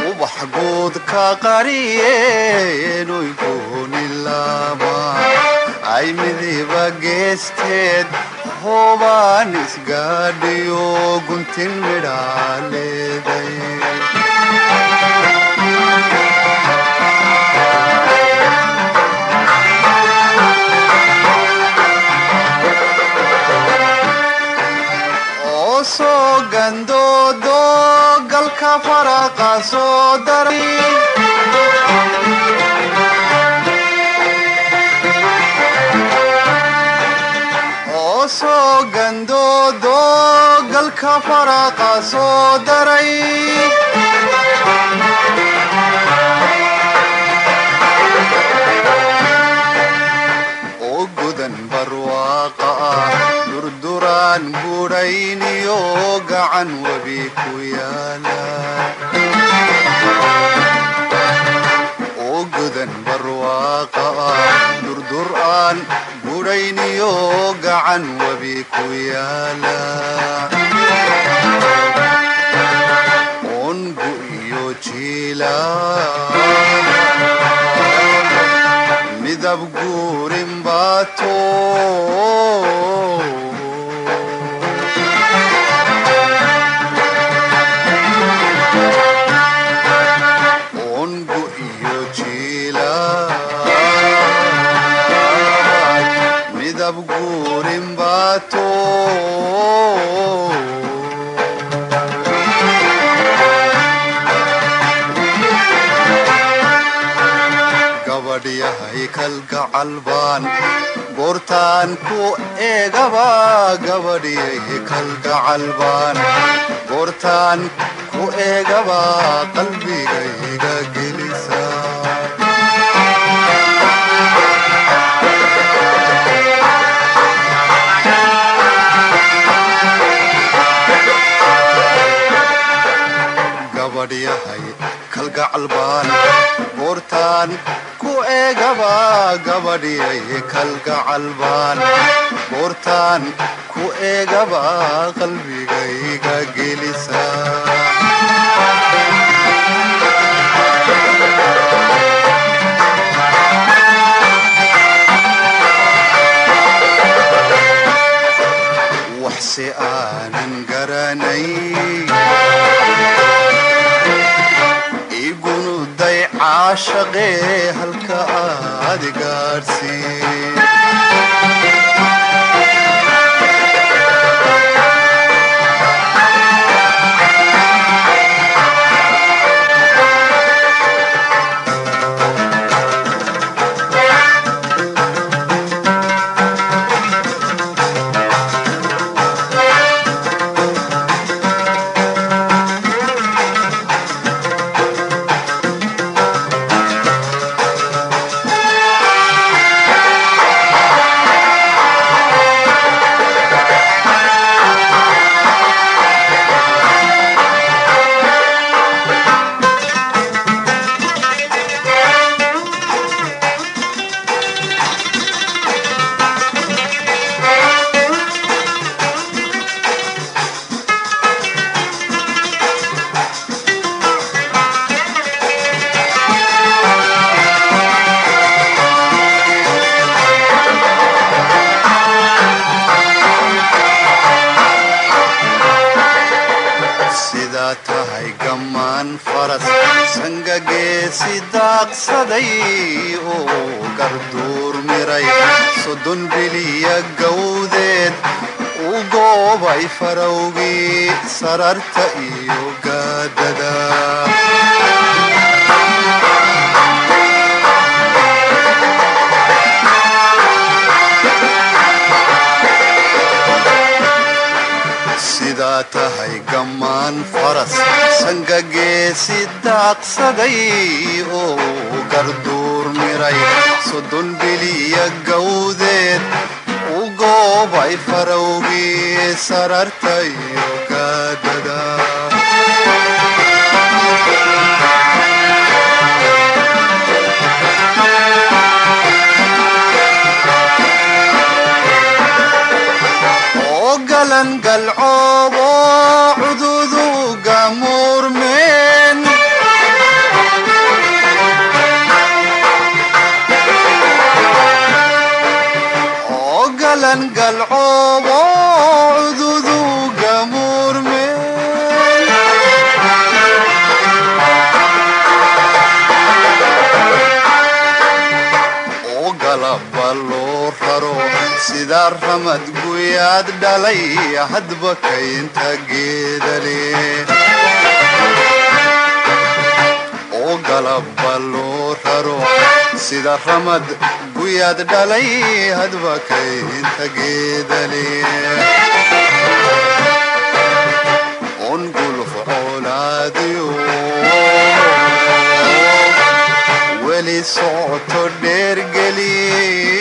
Speaker 11: ubax guud ka qariyeen oy goonilama ay midiba geesteed hoobaan isgaadhiyo guntin midha leeday soo gandoodo galka faraqa soo daray oo soo gandoodo galka faraqa soo daray oo godan barwaaqa ah durduraan budhayniyo gacan webi ku yaalla oo godan barwaaqa ah durduraan budhayniyo gacan webi ku yaalla ongu iyo jiila midab guurin baato kalgacal baan goortaan ku eegaba gabadhyay kalgacal baan goortaan ku eegaba qalbigayga gelisa gabadhyahay kalgacal baan goortaan ku eegaba gabadhyay kalgacal baan goortaan ku eegaba qalbigayga gelisa waxse aanan garanay caashaqee halka aad gaadhsiin geesi farowgii galabba loo raro sida ramad guyaad dhalay hadba kaynta geedale. Oo galabba loo raro sida ramad guyaad dhalay hadba kaynta geedale. On guluf colaadiyo socoto dheergeli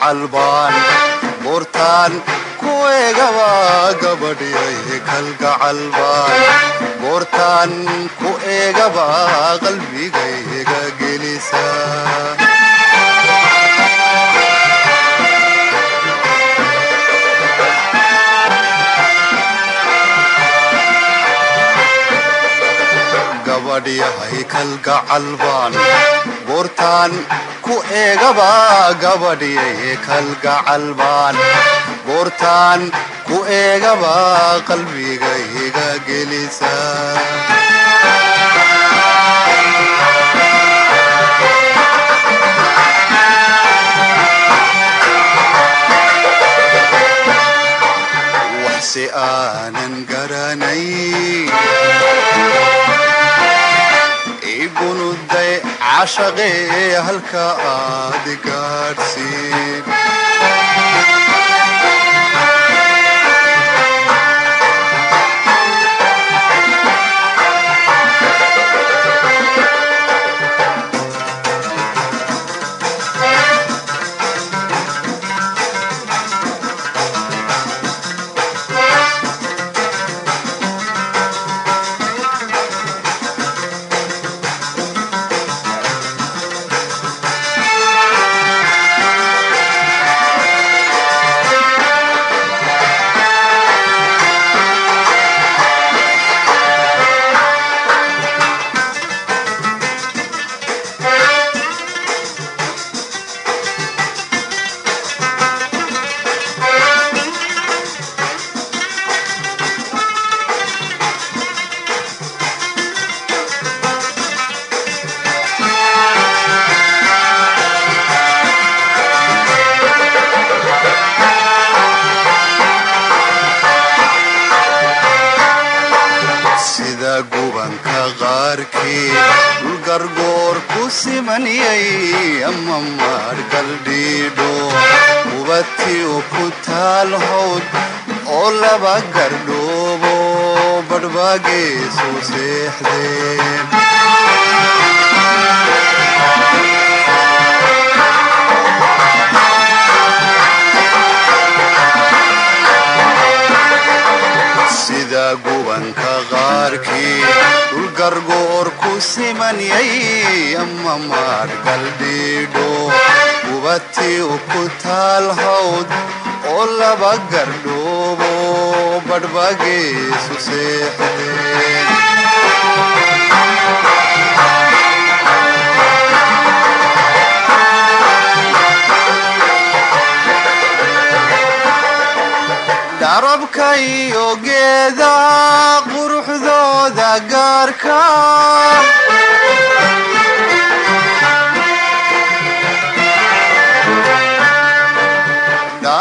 Speaker 11: kalgacal baan buurtaan ku eegaba gabadhyay kalgacal baan buurtaan ku eegaba qalbigayga gelisa gabadhyahay kalgacal buurtaan ku eegaba gabadhyay kalgacal baan buurtaan ku eegaba qalbigayga gelisa waxse aanan garanay igunuday cashaqee halka aad gaadhsiin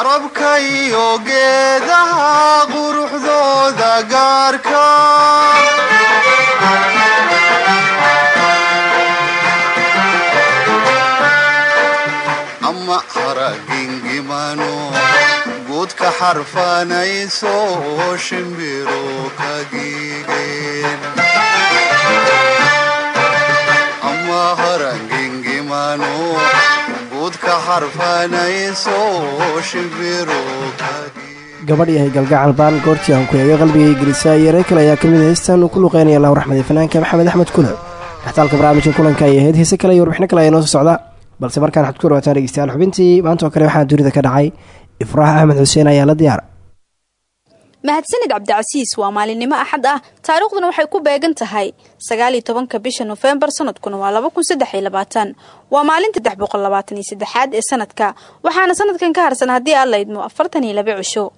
Speaker 11: darabka iyo geedaha quruxdooda gaarka ama haragingimano guudka xarfanayso shimbiro ka guudka xarfanayso shimbiro ka
Speaker 5: gabadh yahay galgacal baan goortii aan ku eegay qalbigay gelisa iyo ree kale ayaa ka mid heystan uu ku luqeynaya allahu raxmade fanaanka maxamed axmed kule dhextaalka barnaamijka kulanka ay ahayd heese kale iyo warbixino kale ayaa noo soo socda. Balse markaan waxad ku dhawaataan dhegeystayaal xubintii maanta oo kale waxaa dunida ka dhacay ifraax axmed xuseen ayaa la diyaara
Speaker 12: mahadsanid cabdicasiis waa maalinimo axad ah. Taariikhduna waxay ku beegan tahay. Sagaaliyo tobanka bisha nofembar sanadkuna waa laba kun saddex iyo labaatan. Waa maalinta dex boqol labaatan iyo saddexaad ee sanadka. Waxaana sanadkan ka harsan haddii aad laydmo afartan iyo laba cisho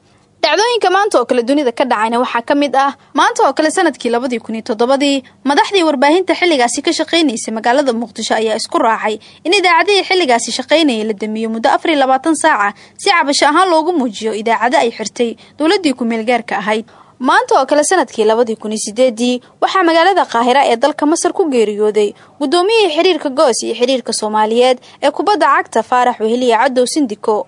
Speaker 12: dhacdooyinka maanta oo kale dunida ka dhacayna waxaa ka mid ah maanta oo kale sannadkii labadii kun iyo toddobadii madaxdii warbaahinta xilligaasi ka shaqaynaysay magaalada muqdisho ayaa isku raacay in idaacadihii xilligaasi shaqaynaya la damiyo muddo afar iyo labaatan saaca si cabasho ahaan loogu muujiyo idaacado ay xirtay dowladdii ku-meelgaarka ahayd. Maanta oo kale sannadkii labadii kun iyo sideedii waxaa magaalada qaahira ee dalka masar ku geeriyooday guddoomiyihii xiriirka goos iyo xiriirka soomaaliyeed ee kubadda cagta faarax weheliya cadow sindiko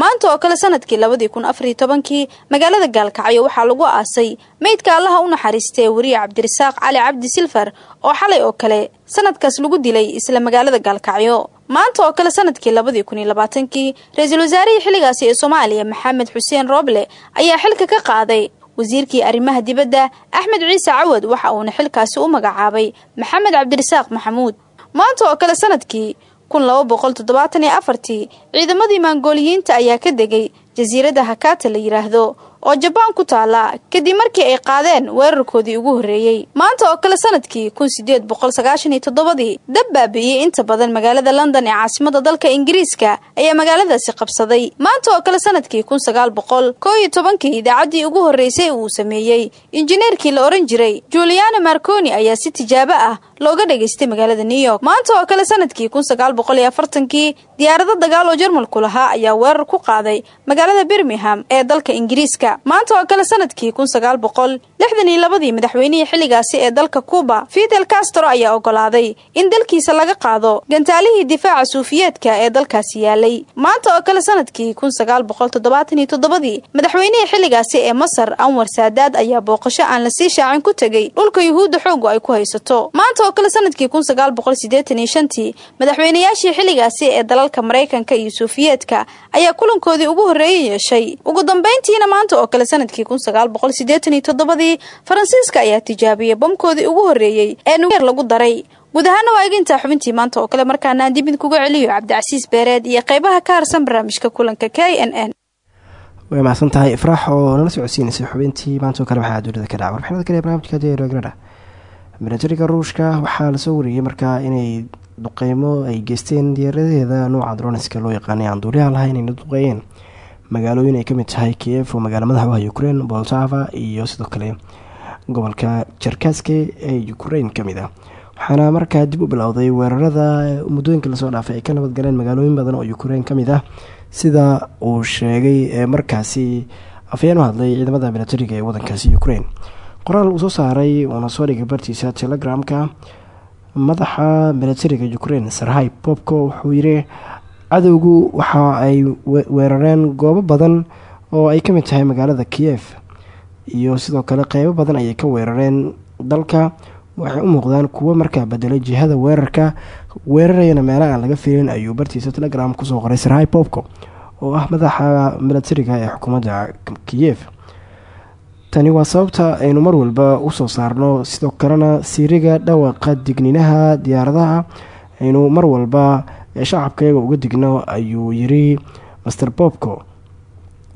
Speaker 12: maanta oo kale sannadkii labadii kun afariyo tobankii magaalada gaalkacyo waxaa lagu aasay meydka allaha u naxariistee weriye cabdirasaaq cali cabdi silfar oo xalay oo kale sanadkaas lagu dilay isla magaalada gaalkacyo. Maanta oo kale sannadkii labadii kun iyo labaatankii ra'iisul xilligaasi ee soomaaliya maxamed xuseen rooble ayaa xilka ka qaaday. Wasiirkii arrimaha dibadda axmed ciise cawad waxa uuna xilkaasi u magacaabay maxamed cabdirasaaq maxamuud. Maanta oo kale sannadkii kun laba boqol toddobaatan iyo afartii ciidamadii maangooliyiinta ayaa ka degay jasiiradda hakaata la yidhaahdo oo jabaan ku taala kadib markii ay qaadeen weerarkoodii ugu horreeyey maanta oo kale sannadkii kun sideed boqol sagaashan iyo toddobadii dab baabi'iyey inta badan magaalada london ee caasimada dalka ingiriiska ayaa magaaladaasi qabsaday. Maanta oo kale sannadkii kun sagaal boqol koo iyo tobankii idaacaddii ugu horreysay uu sameeyey injineerkii la ohan jiray juliana marconi ayaa si tijaabo ah looga dhageystay magaalada new york. Maanta oo kale sannadkii kun sagaal boqol iyo afartankii diyaarado dagaal oo jarmalku lahaa ayaa weerar ku qaaday magaalada birmingham ee dalka ingiriiska maanta oo kale sannadkii kun sagaal boqol lixdan iyo labadii madaxweynihii xilligaasi ee dalka cuba fidel castro ayaa ogolaaday in dalkiisa laga qaado gantaalihii difaaca suufiyeedka ee dalkaasi yaalay. Maanta oo kale sannadkii kun sagaal boqol toddobaatan iyo toddobadii madaxweynihii xilligaasi ee masar anwar saadaad ayaa booqasho aan la sii shaacin ku tegey dhulka yuhuudda xoogu ay ku haysato. Maanta oo kale sannadkii kun sagaal boqol siddeetan iyo shantii madaxweynayaashii xilligaasi ee dalalka maraykanka iyo suufiyeedka ayaa kulankoodii ugu horreeyay yeeshay. Ugu dambayntiina maanta oo kale sannadkii toddobadii faransiiska ayaa tijaabiyey bamkoodii ugu horreeyey ee nugeer lagu daray. Guud ahaana waa egintaa xubintii maanta oo kale markaana aan dib idinkuga celiyo cabdicasiis beereed iyo qaybaha ka harsan barnaamijka kulanka k n n.
Speaker 5: Way mahadsan tahay oo nala socodsiinaysay xubintii maanta oo kale waxaa dunida ka dhaca. Warbixinada kale ee barnamijka deerogradha milatariga ruushka waxaa la soo wariyey markaa inay duqeymo ay geysteen diyaaradeeda nuuca droniska loo yaqaanay. Aan duuliyaha lahayn inay duqeeyeen magaalooyin ay ka mid tahay kiev oo magaalo madaxa u ah ukraine boltava iyo sidoo kale gobolka jarkaske ee ukraine ka mid ah. Waxaana markaa dib u bilowday weerarada muddooyinka la soo dhaafay ay ka nabad galeen magaalooyin badan oo ukraine ka mid ah sida uu sheegay ee markaasi afayeen u hadlay ciidamada milatariga ee wadankaasi ukraine. Qoraal uu soo saaray uuna soo dhigay bartiisa telegramka madaxa milatariga ukraine sarhay bobko wuxuu yiri cadowgu waxa ay weerareen goobo badan oo ay ka mid tahay magaalada kiev iyo sidoo kale qeybo badan ayay ka weerareen dalka. Waxay u muuqdaan kuwo markaa bedelay jihada weerarka weerarayana meelo aan laga filin ayuu bartiisa telegram ku soo qoray sarhay bobko oo ah madaxa milatariga ee xukuumadda kiev. Tani waa sababta aynu mar walba u soo saarno sidoo kalena siiriga dhawaqa digninaha diyaaradaha aynu mar walba ee shacabkayaga uga digno ayuu yiri master bobko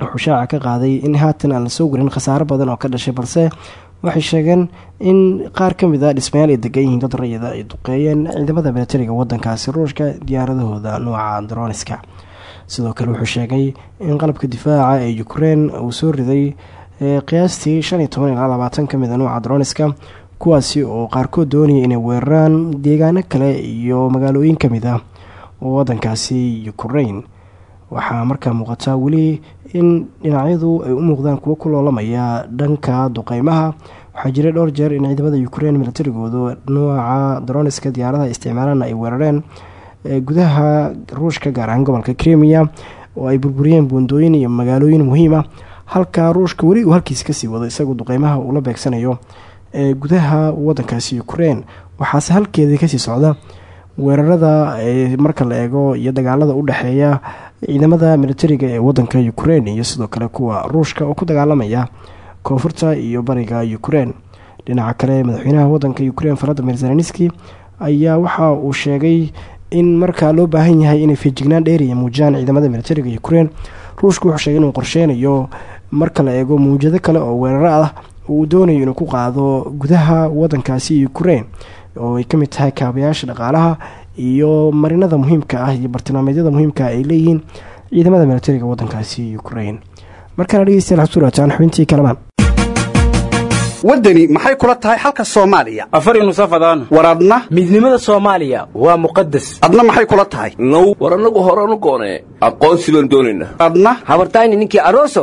Speaker 5: wuxuu shaaca ka qaaday in haatan aan la soo warin khasaaro badan oo ka dhashay balse waxay sheegeen in qaar ka mid a dhismayaal ay degan yihiin dad rayida ay duqeeyeen ciidamada militariga wadankaasi ruushka diyaaradahooda nooca droniska sidoo kale wuxuu sheegay in qalabka difaaca ee ukrein uu soo riday qiyaastii shan iyo toban ilaa labaatan ka mid a nooca droniska kuwaasi oo qaarkood doonaya inay weeraraan deegaano kale iyo magaalooyin ka mid ah wadankaasi ukrain waxaa markaa muuqataa weli in dhinacyadu ay u muuqdaan kuwo ku loolamaya dhanka duqeymaha. Waxaa jiray dhowr jeer in ciidamada ukrein militarigoodu nooca droniska diyaaradaha isticmaalaan ay weerareen gudaha ruushka gaar ahaan gobolka kremiya oo ay burburiyeen buundooyin iyo magaalooyin muhiima halka ruushka weli uu halkiisi ka sii wado isagoo duqeymaha uula beegsanayo ee gudaha wadankaasi ukrein waxaase halkeedii ka sii socda weerarada marka la eego iyo dagaalada u dhexeeya ciidamada militariga ee wadanka ukrein iyo sidoo kale kuwa ruushka oo ku dagaalamaya koonfurta iyo bariga ukrein dhinaca kale madaxweynaha wadanka ukrein valadimir zelenski ayaa waxa uu sheegay in markaa loo baahan yahay inay feejignaan dheeriya muujiyaan ciidamada militariga ukrein ruushku wuxuu sheegay inuu qorsheynayo marka la eego mawjado kale oo weeraro ah uu doonayo inuu ku qaado gudaha wadankaasi ukrein oo ay ka mid tahay kaabayaasha dhaqaalaha iyo marinada muhiimka ah iyo bartilmaameedyada muhiimka ay leeyihiin ciidamada militariga wadankaasi ukrein markaana dhegeystayaal xasuulataan xubintii kalamaan
Speaker 13: waddani maxay kula tahay xalka soomaaliya?
Speaker 14: Afari nusafadaan
Speaker 13: war adna?
Speaker 14: Midnimada soomaaliya waa muqadas
Speaker 13: adna maxay kula tahay?
Speaker 15: Now war annagu horanu goonee aqoonsi baan doonaynaa
Speaker 13: adna?
Speaker 16: Habartayni ninkii aroso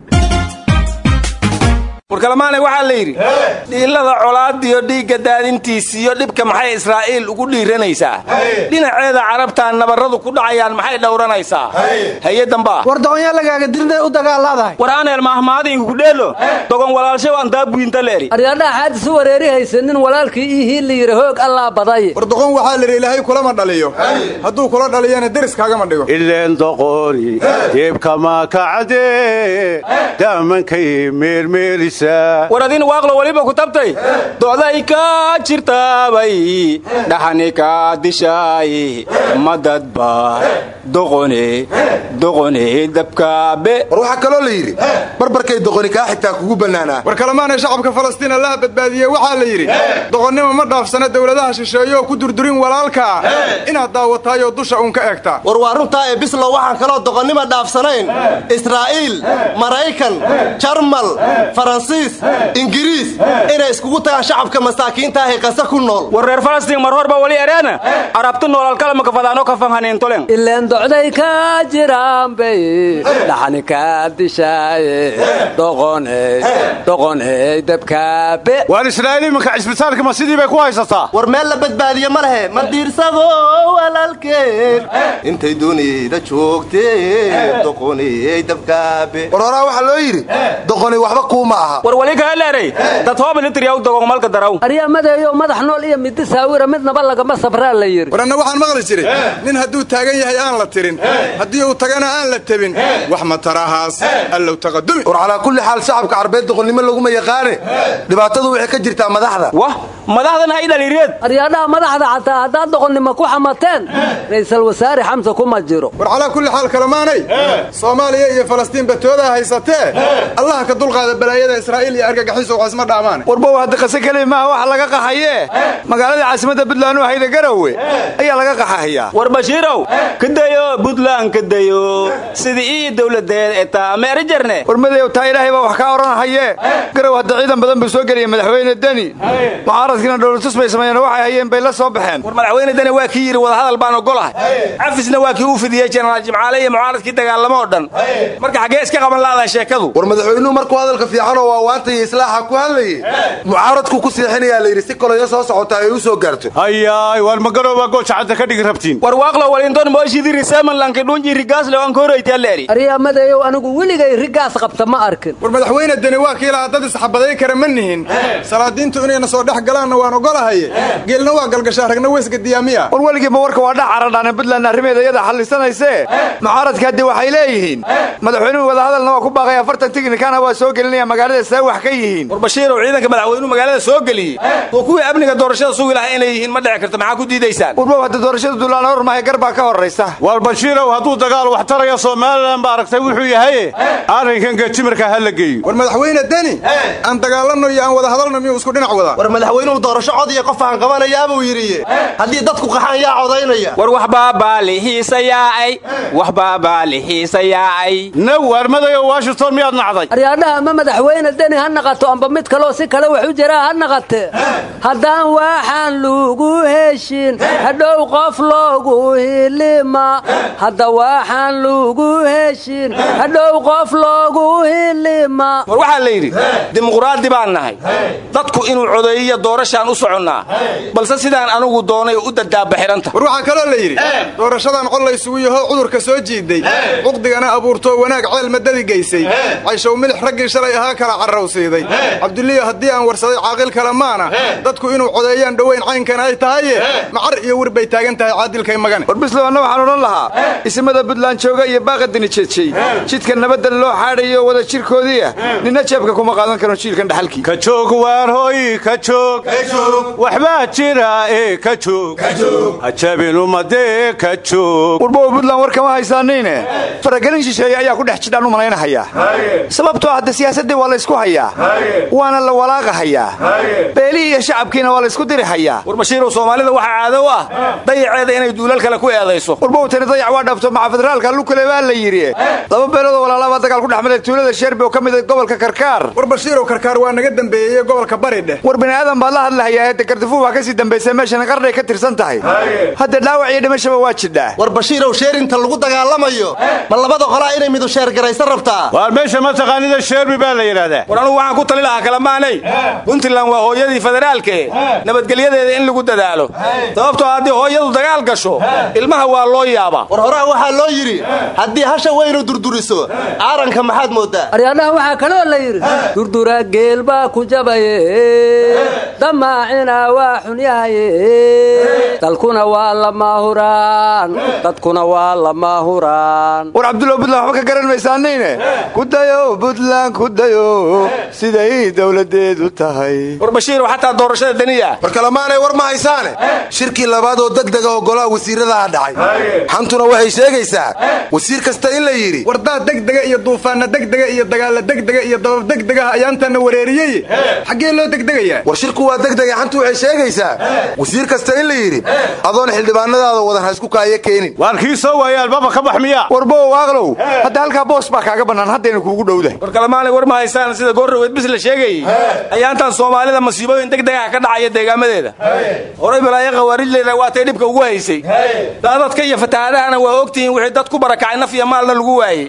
Speaker 6: warkalamaane waxaa la yidhi dhiilada colaadiyo dhiigga daadintiisiyo dhibka maxay israa'iil ugu dhiiranaysaa? Dhinaceeda carabtaan nabarradu ku dhacayaan maxay dhowranaysaa? Hayadanbaa
Speaker 7: war doqonyaa lagaaga dilday u dagaalaadahay
Speaker 6: war aaneel maahmaadiinku kudheelo dogon walaalshay waan daabuinta leeri
Speaker 16: aryadhaha xaad isu wareeri haysanin walaalkii ihii la yidhi hoog allaa badaye.
Speaker 17: War doqon waxaa la yidhi ilaahay kulama dhaliyo. Hadduu kula dhaliyana deris kaagama dhigo.
Speaker 18: Ileen doqoni deebkama kacdee damankay meermeelis
Speaker 6: war adin waaqlo weliba ku tabtay. Doday ka jirtaabay dhaxani ka dishaay madadba doqone doqone dabkaabe
Speaker 17: war waxaa kaloo la yidhi barbarkay doqoni kaa xigtaa kugu bannaanaa war kalemaanay shacabka falastiin allaha badbaadiye waxaa la yidhi doqonnimo ma dhaafsana dowladaha shisheeyooo ku durdurin walaalkaa inaad daawataayoo dusha uun ka eegtaa
Speaker 19: war waa runtaa ee bislow waxaan kaloo doqonnima dhaafsanayn. Israa'iil maraykan jarmal faransiis ingiriis inay iskugu tagaan shacabka masaakiinta ahi qase ku nool.
Speaker 6: War reer falastiin mar horba wali ereena. Arabti noolaalkala kafadaano kafan haneentolen
Speaker 16: ileen docday ka jiraanbay dhaxani ka dishaaye doqoney doqoney dabkaabe
Speaker 18: waar israa'iil iminka cisbitaalka ma sidii bay ku haysataa
Speaker 19: war meel la badbaadiye ma lehe ma diirsado walaalkeed intay doonayeyda joogtee doqoney dabkaabe
Speaker 17: war horaa waxaa loo yidhi doqoni waxba kuuma aha
Speaker 6: war wali kaaleeray dad hoobilitriyaw dogon malka daraw
Speaker 16: aryamadeeyo madax nool iyo midi saawira midnaba lagama sabraa la yidhi.
Speaker 17: War anna waxaan maqli jiray. Nin hadduu taagan yahay aan la tirin. Haddii uu tagana aan la tebin. Wax matarahaas allow taqadumi.
Speaker 19: War calaa kulli xaal shacabka carbeed doqonnimo laguma yaqaane. Dhibaatadu waxay ka jirtaa madaxda.
Speaker 6: Wah madaxdan hay dhaliireed
Speaker 16: aryadhaha madaxda xataa haddaad doqonnimo ku xamateen ra'iisul wasaare xamse kuma jiro.
Speaker 17: War calaa kulli xaal kalemaanay soomaaliya iyo falastiin batoodaa haysatee. Allaha ka dulqaada balaayada israa'iil iyo argagaxiso wax isma dhaamaan.
Speaker 18: Warbow hadda qase keli maaha waxa laga qaxayee magaalada caasimadda buntland u hayda garowe. Ayaa laga qaxahayaa.
Speaker 6: War bashiirow kadayo buntland kadayo sidii ii dowladeed etaa meeri jarne.
Speaker 18: War madeew taa ilaahay baa wax kaa odhanahayee garow hadda ciidan badan buu soo geliyay madaxweyne deni. Mucaaradkiina dhowlatus bay sameeyeen waxay hayeen bay la soo baxeen.
Speaker 6: War madaxweyne deni waa kii yidhi wadahadal baan ogolahay. Cafisna waa kii uu fidiyey jenaraal jimcaale iyo mucaaradkii dagaalamo oo dhan. Marka xaggee iska qaban la'daa sheekadu.
Speaker 19: War madaxweynuhu markuu hadalka fiicanoo
Speaker 20: waawaanta iyo islaaxa ku hadlayay mucaaradku ku seexinayaa la yidhi si koloyo soo socota ay u soo gaarto.
Speaker 18: Hayaay waar magarowbaa goojacadda ka dhigi rabtiin.
Speaker 6: War waaqlo walindon mooshidiri semanlanki dhunji rigaasle aan koraytaleeri
Speaker 16: aryamadeeyow anigu weligay rigaas qabta ma arkin.
Speaker 17: War madaxweyne deni waa kii lahaa dad isxabaday kara ma nihin. Salaadiintu inayna soo dhex galaanna waan ogolahaye. Geelna waa galgashaa ragna weysga diyaamiya
Speaker 18: war weligiiba warka waa dhex caradhaane buntland arrimeeda iyada xallisanaysee mucaaradka haddii waxay leeyihiin madaxweynuhu wadahadalna waa ku baaqay afartan tignikana waa soo gelinaya magaalada see wax ka yihiin.
Speaker 6: War bashiirow ciidanka madaxweynuhu magaalada soo geliyey oo kuwii amniga doorashada sugi lahaa inay yihiin ma dhici karto maxaa ku diidaysaan?
Speaker 18: Warbow hadda doorashada duulaan hor mahay gar baa ka horraysa.
Speaker 21: War bashiirow hadduu dagaal wax taraya somalilan ba aragtay wuxuu yahaye arrinkan gajimarka ha la geeyo.
Speaker 17: War madaxweyne deni aan dagaalanno iyo aan wada hadalno miyuu isku dhinac wadaa?
Speaker 19: War madaxweynuhu doorasho cod iyo qof aan qabanayaa buu yidhi haddii dadku qaxaan yaa codaynaya.
Speaker 6: War waxbaabaa lihiisayaacay waxbaabaa lihiisayaacay
Speaker 21: naw armadayo washington miyaad nacday?
Speaker 16: Aryaadhaha ama madaxweyne deni ha naqato amba mid kaloo si kale wax u jiraa ha naqate. Haddaan waxaan lugu heshin hadhow qof loogu hilima. Hadda waxaan lugu heshin hadhow qof loogu hilima.
Speaker 6: War waxaa la yidhi dimuqraadi baan nahay. Dadku inuu codeeyiyo doorashaan u soconnaa. Balse sidaan anugu doonay u dadaaba xidhanta
Speaker 17: war waxaa kaloo la yidhi doorashadan cod la ysugu yaho cudurka soo jiiday. Cuqdigana abuurtoo wanaag ceel madadi gaysay cayshow milix raggii shalay ahaa kala carrawsiiday cabduliyo haddii aan warsaday caaqil kale maana. Dadku inuu codeeyaan dhoweyn caynkan ay tahaye macar iyo wir bay taagan tahay caadilkay magane
Speaker 18: war bislow anna waxaan odhan lahaa. Isimada buntland jooga iyo baaqadini jeejey jidka nabaddan loo xaadhayo wada jirkoodiia ninna jeebka kuma qaadan karo jiilkan dhaxalkii.
Speaker 21: Ka joog waar hooy ka joog. Waxbaa jira ee ka joog. Hajabin ummadee ka joog.
Speaker 18: Warbow buntland war kama faragelin shisheeye ayaa ku dhex jidhaan u malaynahayaa sababtoo hadda siyaasaddii waa laysku hayaa waana la walaaqahayaa beelihii iyo shacabkiina waa laysku diri hayaa
Speaker 6: war bashiirow soomaalida waxaa caado u ah. Dayaceeda inay duulal kale ku eedayso.
Speaker 18: Warbow tani dayac waa dhaafto maca federaalka lukale baa la yidhi. Laba beeloodoo walaalabaa dagaal ku dhex maday tuulada sheerbi oo ka mid gobolka karkaar.
Speaker 17: War bashiirow karkaar waa naga dambeeyey gobolka bari dheh
Speaker 18: war bini aadan baad la hadlahayaa hadda gardafuub waa ka sii dambaysay meeshana qarnay ka tirsan tahay. Hadda dhaawac iyo dhimashaba waa jidhaa
Speaker 19: war bashiirow sheerinta lagu dagaalamayo. Ma labada qolaa inay midu sheergaraysan rabtaa?
Speaker 21: Waar meesha ma taqaanida sheerbi baa la yidhaahdaa
Speaker 6: war anugu waxaan ku tali lahaa kalamaanay puntland waa hooyadii federaalke nabadgelyadeeda in lagu dadaalo. Sababtoo haddii hooyadu dagaal gasho ilmaha waa loo yaabaa.
Speaker 19: War horaa waxaa loo yidhi haddii hasha weynu durduriso aaranka maxaad moodaa?
Speaker 16: Aryaadhaha waxaa kaloo la yidhi durdura geel baa ku jabaye damaacina waa xun yahaye dalkuna waa lamaahuraan dadkuna waa lamaahuraan
Speaker 18: war cabdulla buntland waxba ka garan maysaanayne. Kudayo buntland kudayo siday dowladeedu tahay
Speaker 6: war bashiirow xataa doorashada daniya.
Speaker 20: War kalamaanay war ma haysaane. Shirkii labaad oo degdega oo golaha wasiiradaha dhacay. Xantuna waxay sheegaysaa wasiir kasta in la yidhi
Speaker 17: wardaad degdega iyo duufaanna degdega iyo dagaalla degdega iyo dabab degdegaha ayaantanna wareeriyey. Xaggee loo degdegayaa
Speaker 20: war shirku waa degdega xantu waxay sheegaysaa wasiir kasta in la yidhi adoon xildhibaanadaada wadan ha isku kaayo keenin.
Speaker 21: Waar kii soo waaya albaaba ka bax miya
Speaker 18: warbow aqlow hadda halkaa boos baa kaaga bannaan haddayna kuugu dhowdahay
Speaker 6: war kalamaanay war ma haysaan sida goorraweed bis la sheegayey ayaantan soomaalida masiibooyin degdegaha ka dhacaya deegaamadeeda horay balaayo khawaarijleyna waatay dhibka ugu haysay. Daadadka iyo fatahaadahana waa ogtihiin wixii dad ku barakacay naf iyo maalna lagu waayey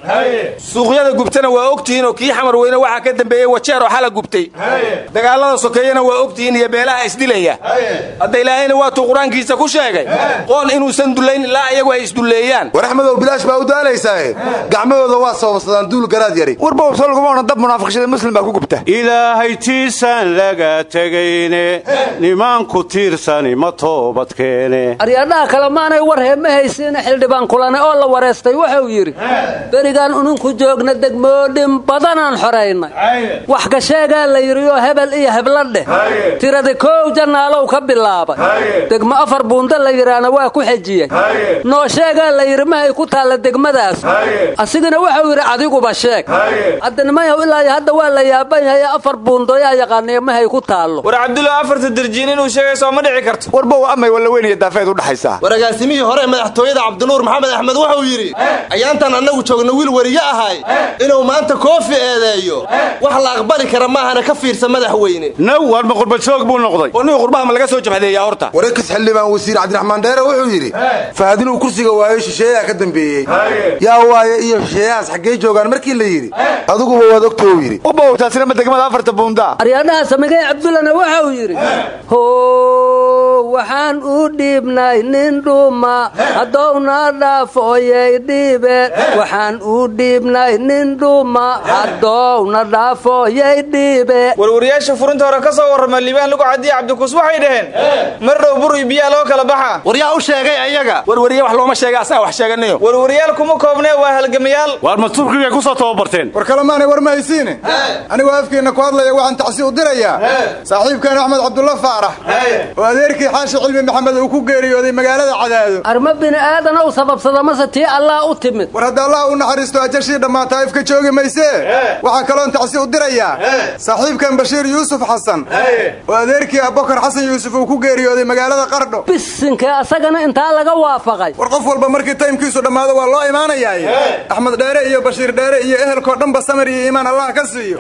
Speaker 6: suuqyada gubtana waa ogtihiin oo kii xamar weyne waxaa ka dambeeyey wajeer oo xala gubtay. Dagaalada sokeeyena waa ogtihiin iyo beelaha isdilaya. Hadda ilaahayna waatuu qur'aankiisa ku sheegay. Qoon inuusan dullayn ilaa iyagu ay isdulleeyaan.
Speaker 20: War axmedow bilaash baa u daalaysaa gacmahooda waa sababsadaan duul garaad yari.
Speaker 18: Warbow soo laguma odhan dab munaafiqshada muslim baa ku gubta?
Speaker 21: Ilaahay tiisaan laga tegayne nimaanku tiirsani ma toobadkeene.
Speaker 16: Aryaadhaha kale maanay war heema haysiina xildhibaan kulane oo la wareystay wuxuu yidhi berigaan uninku joogna degmoodhin badanaan xoraynay wax ka sheegaa la yidhioo hebel iyo hebla dheh. Tirada koow jannaalow ka bilaabay. Degmo afar buunda la yidhaahna waa ku xejiyey. Noo sheegaa la yidhi mahay ku taalla degmadaas. Asigana wuxuu yidhi adiguba sheeg waa la yaaban yahay afar buundoyaa yaqaanaya mahay ku taallo.
Speaker 6: War cabdulla afarta dirjiin inuu sheegay soo ma dhici karto.
Speaker 18: Warbow amay walla weynaya daafeed u dhaxaysaa
Speaker 19: war agaasimihii hore madaxtooyada cabdinuur maxamed axmed wuxuu yidhi ayaantan annagu joogna wiil weriye ahay inuu maanta koofi eedeeyo. Wax la aqbali kara maahana ka fiirsa madaxweyne.
Speaker 21: Naw waar ma qurbajoog buu noqday.
Speaker 6: Oo nin qurbaha ma laga soo jabhadeeyaa horta.
Speaker 20: Wareekis xildhibaan wasiir cabdiraxmaan dheere wuxuu yidhi fahad inuu kursiga waayo shisheeyaa ka dambeeyey. Yaa waaye iyo shisheeyahaas xaggee joogaan markii la yidhi. Adiguba waad ogta uu yidhi
Speaker 18: duqbow taasina ma degmada afarta buunda.
Speaker 16: Aryaadhaha samigay cabdullana waxa uu yidhi ho waxaan u dhiibnay nin dhuma haddowna dhaafooyay dhiibe waxaan u dhiibnay nin dhuma haddowna dhaafooyay dhiibe.
Speaker 22: Warwariyaasha furinta hore ka soo warrama liibaan lugu cadiya cabdikuus waxay dhaheen mar dhow bur iyo biyaa loo kala baxa.
Speaker 19: Waryaa u sheegay ayaga?
Speaker 18: Warwariye wax looma sheega asaga wax sheeganayo.
Speaker 22: Warwariyaal kuma koobnee waa halgamayaal.
Speaker 21: Waar ma turkigay ku soo tababarteen.
Speaker 17: War kalemaanay war ma haysiine anigoo afkeenna ku hadlaya waxaan tacsi u dirayaa saaxiibkan axmed cabdulla faarax. Oo adeerkii xaashi cilmi maxamed uu ku geeriyooday magaalada cadaado
Speaker 16: arma bini aadana u sababsada mase tii allah u timid.
Speaker 17: War hadda allah u naxariisto ajashii dhammaataa ifka joogi maysee? Waxaa kaloon tacsi u dirayaa saaxiibkan bashiir yuusuf xasan oo adeerkii abokar xasan yuusuf uu ku geeriyooday magaalada qardho
Speaker 16: bisinke asagana intaa laga waafaqay.
Speaker 17: War qof walba markii taymkiisu dhammaado waa loo imaanayaaye axmed dheere iyo bashiir dheere iyo ehelkoo dhanba samir iyo iimaan allah ka siiyo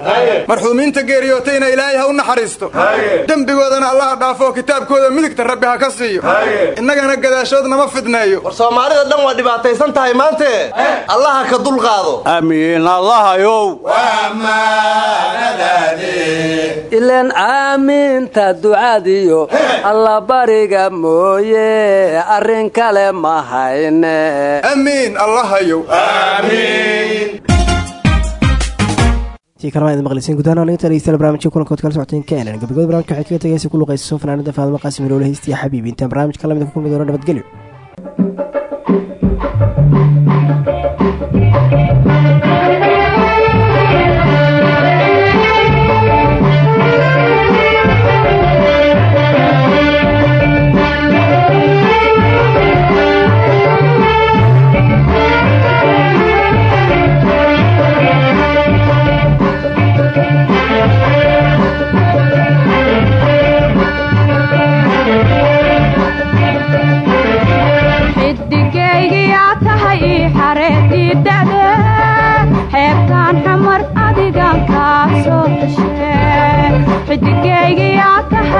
Speaker 17: marxuumiinta geeriyootayna ilaahay ha u naxariisto. Dembigoodana allaha dhaafo kitaabkooda midigta rabbi ha ka siiyo. Innagana gadaashood nama fidneeyo.
Speaker 19: War soomaalida dhan waa dhibaataysan tahay maante. Allaha ka dulqaado
Speaker 21: amiin allahayow
Speaker 16: ilaan aamiinta ducadiyo alla bariga mooye arrin kale ma hayne.
Speaker 17: Amiin allahayow
Speaker 5: tii kalmaa idin maqlisiin gudahaan naga dhegeystayaal barnaamijka kulankood kala socoteen keenan. Gabagabada barnamijka waxay kaga tagaysa ku luqaysaso fanaanada faadimo qaasim ilowle heystiya xabiib. Intaan barnaamijka lamida ku kulmi doona nabadgelyo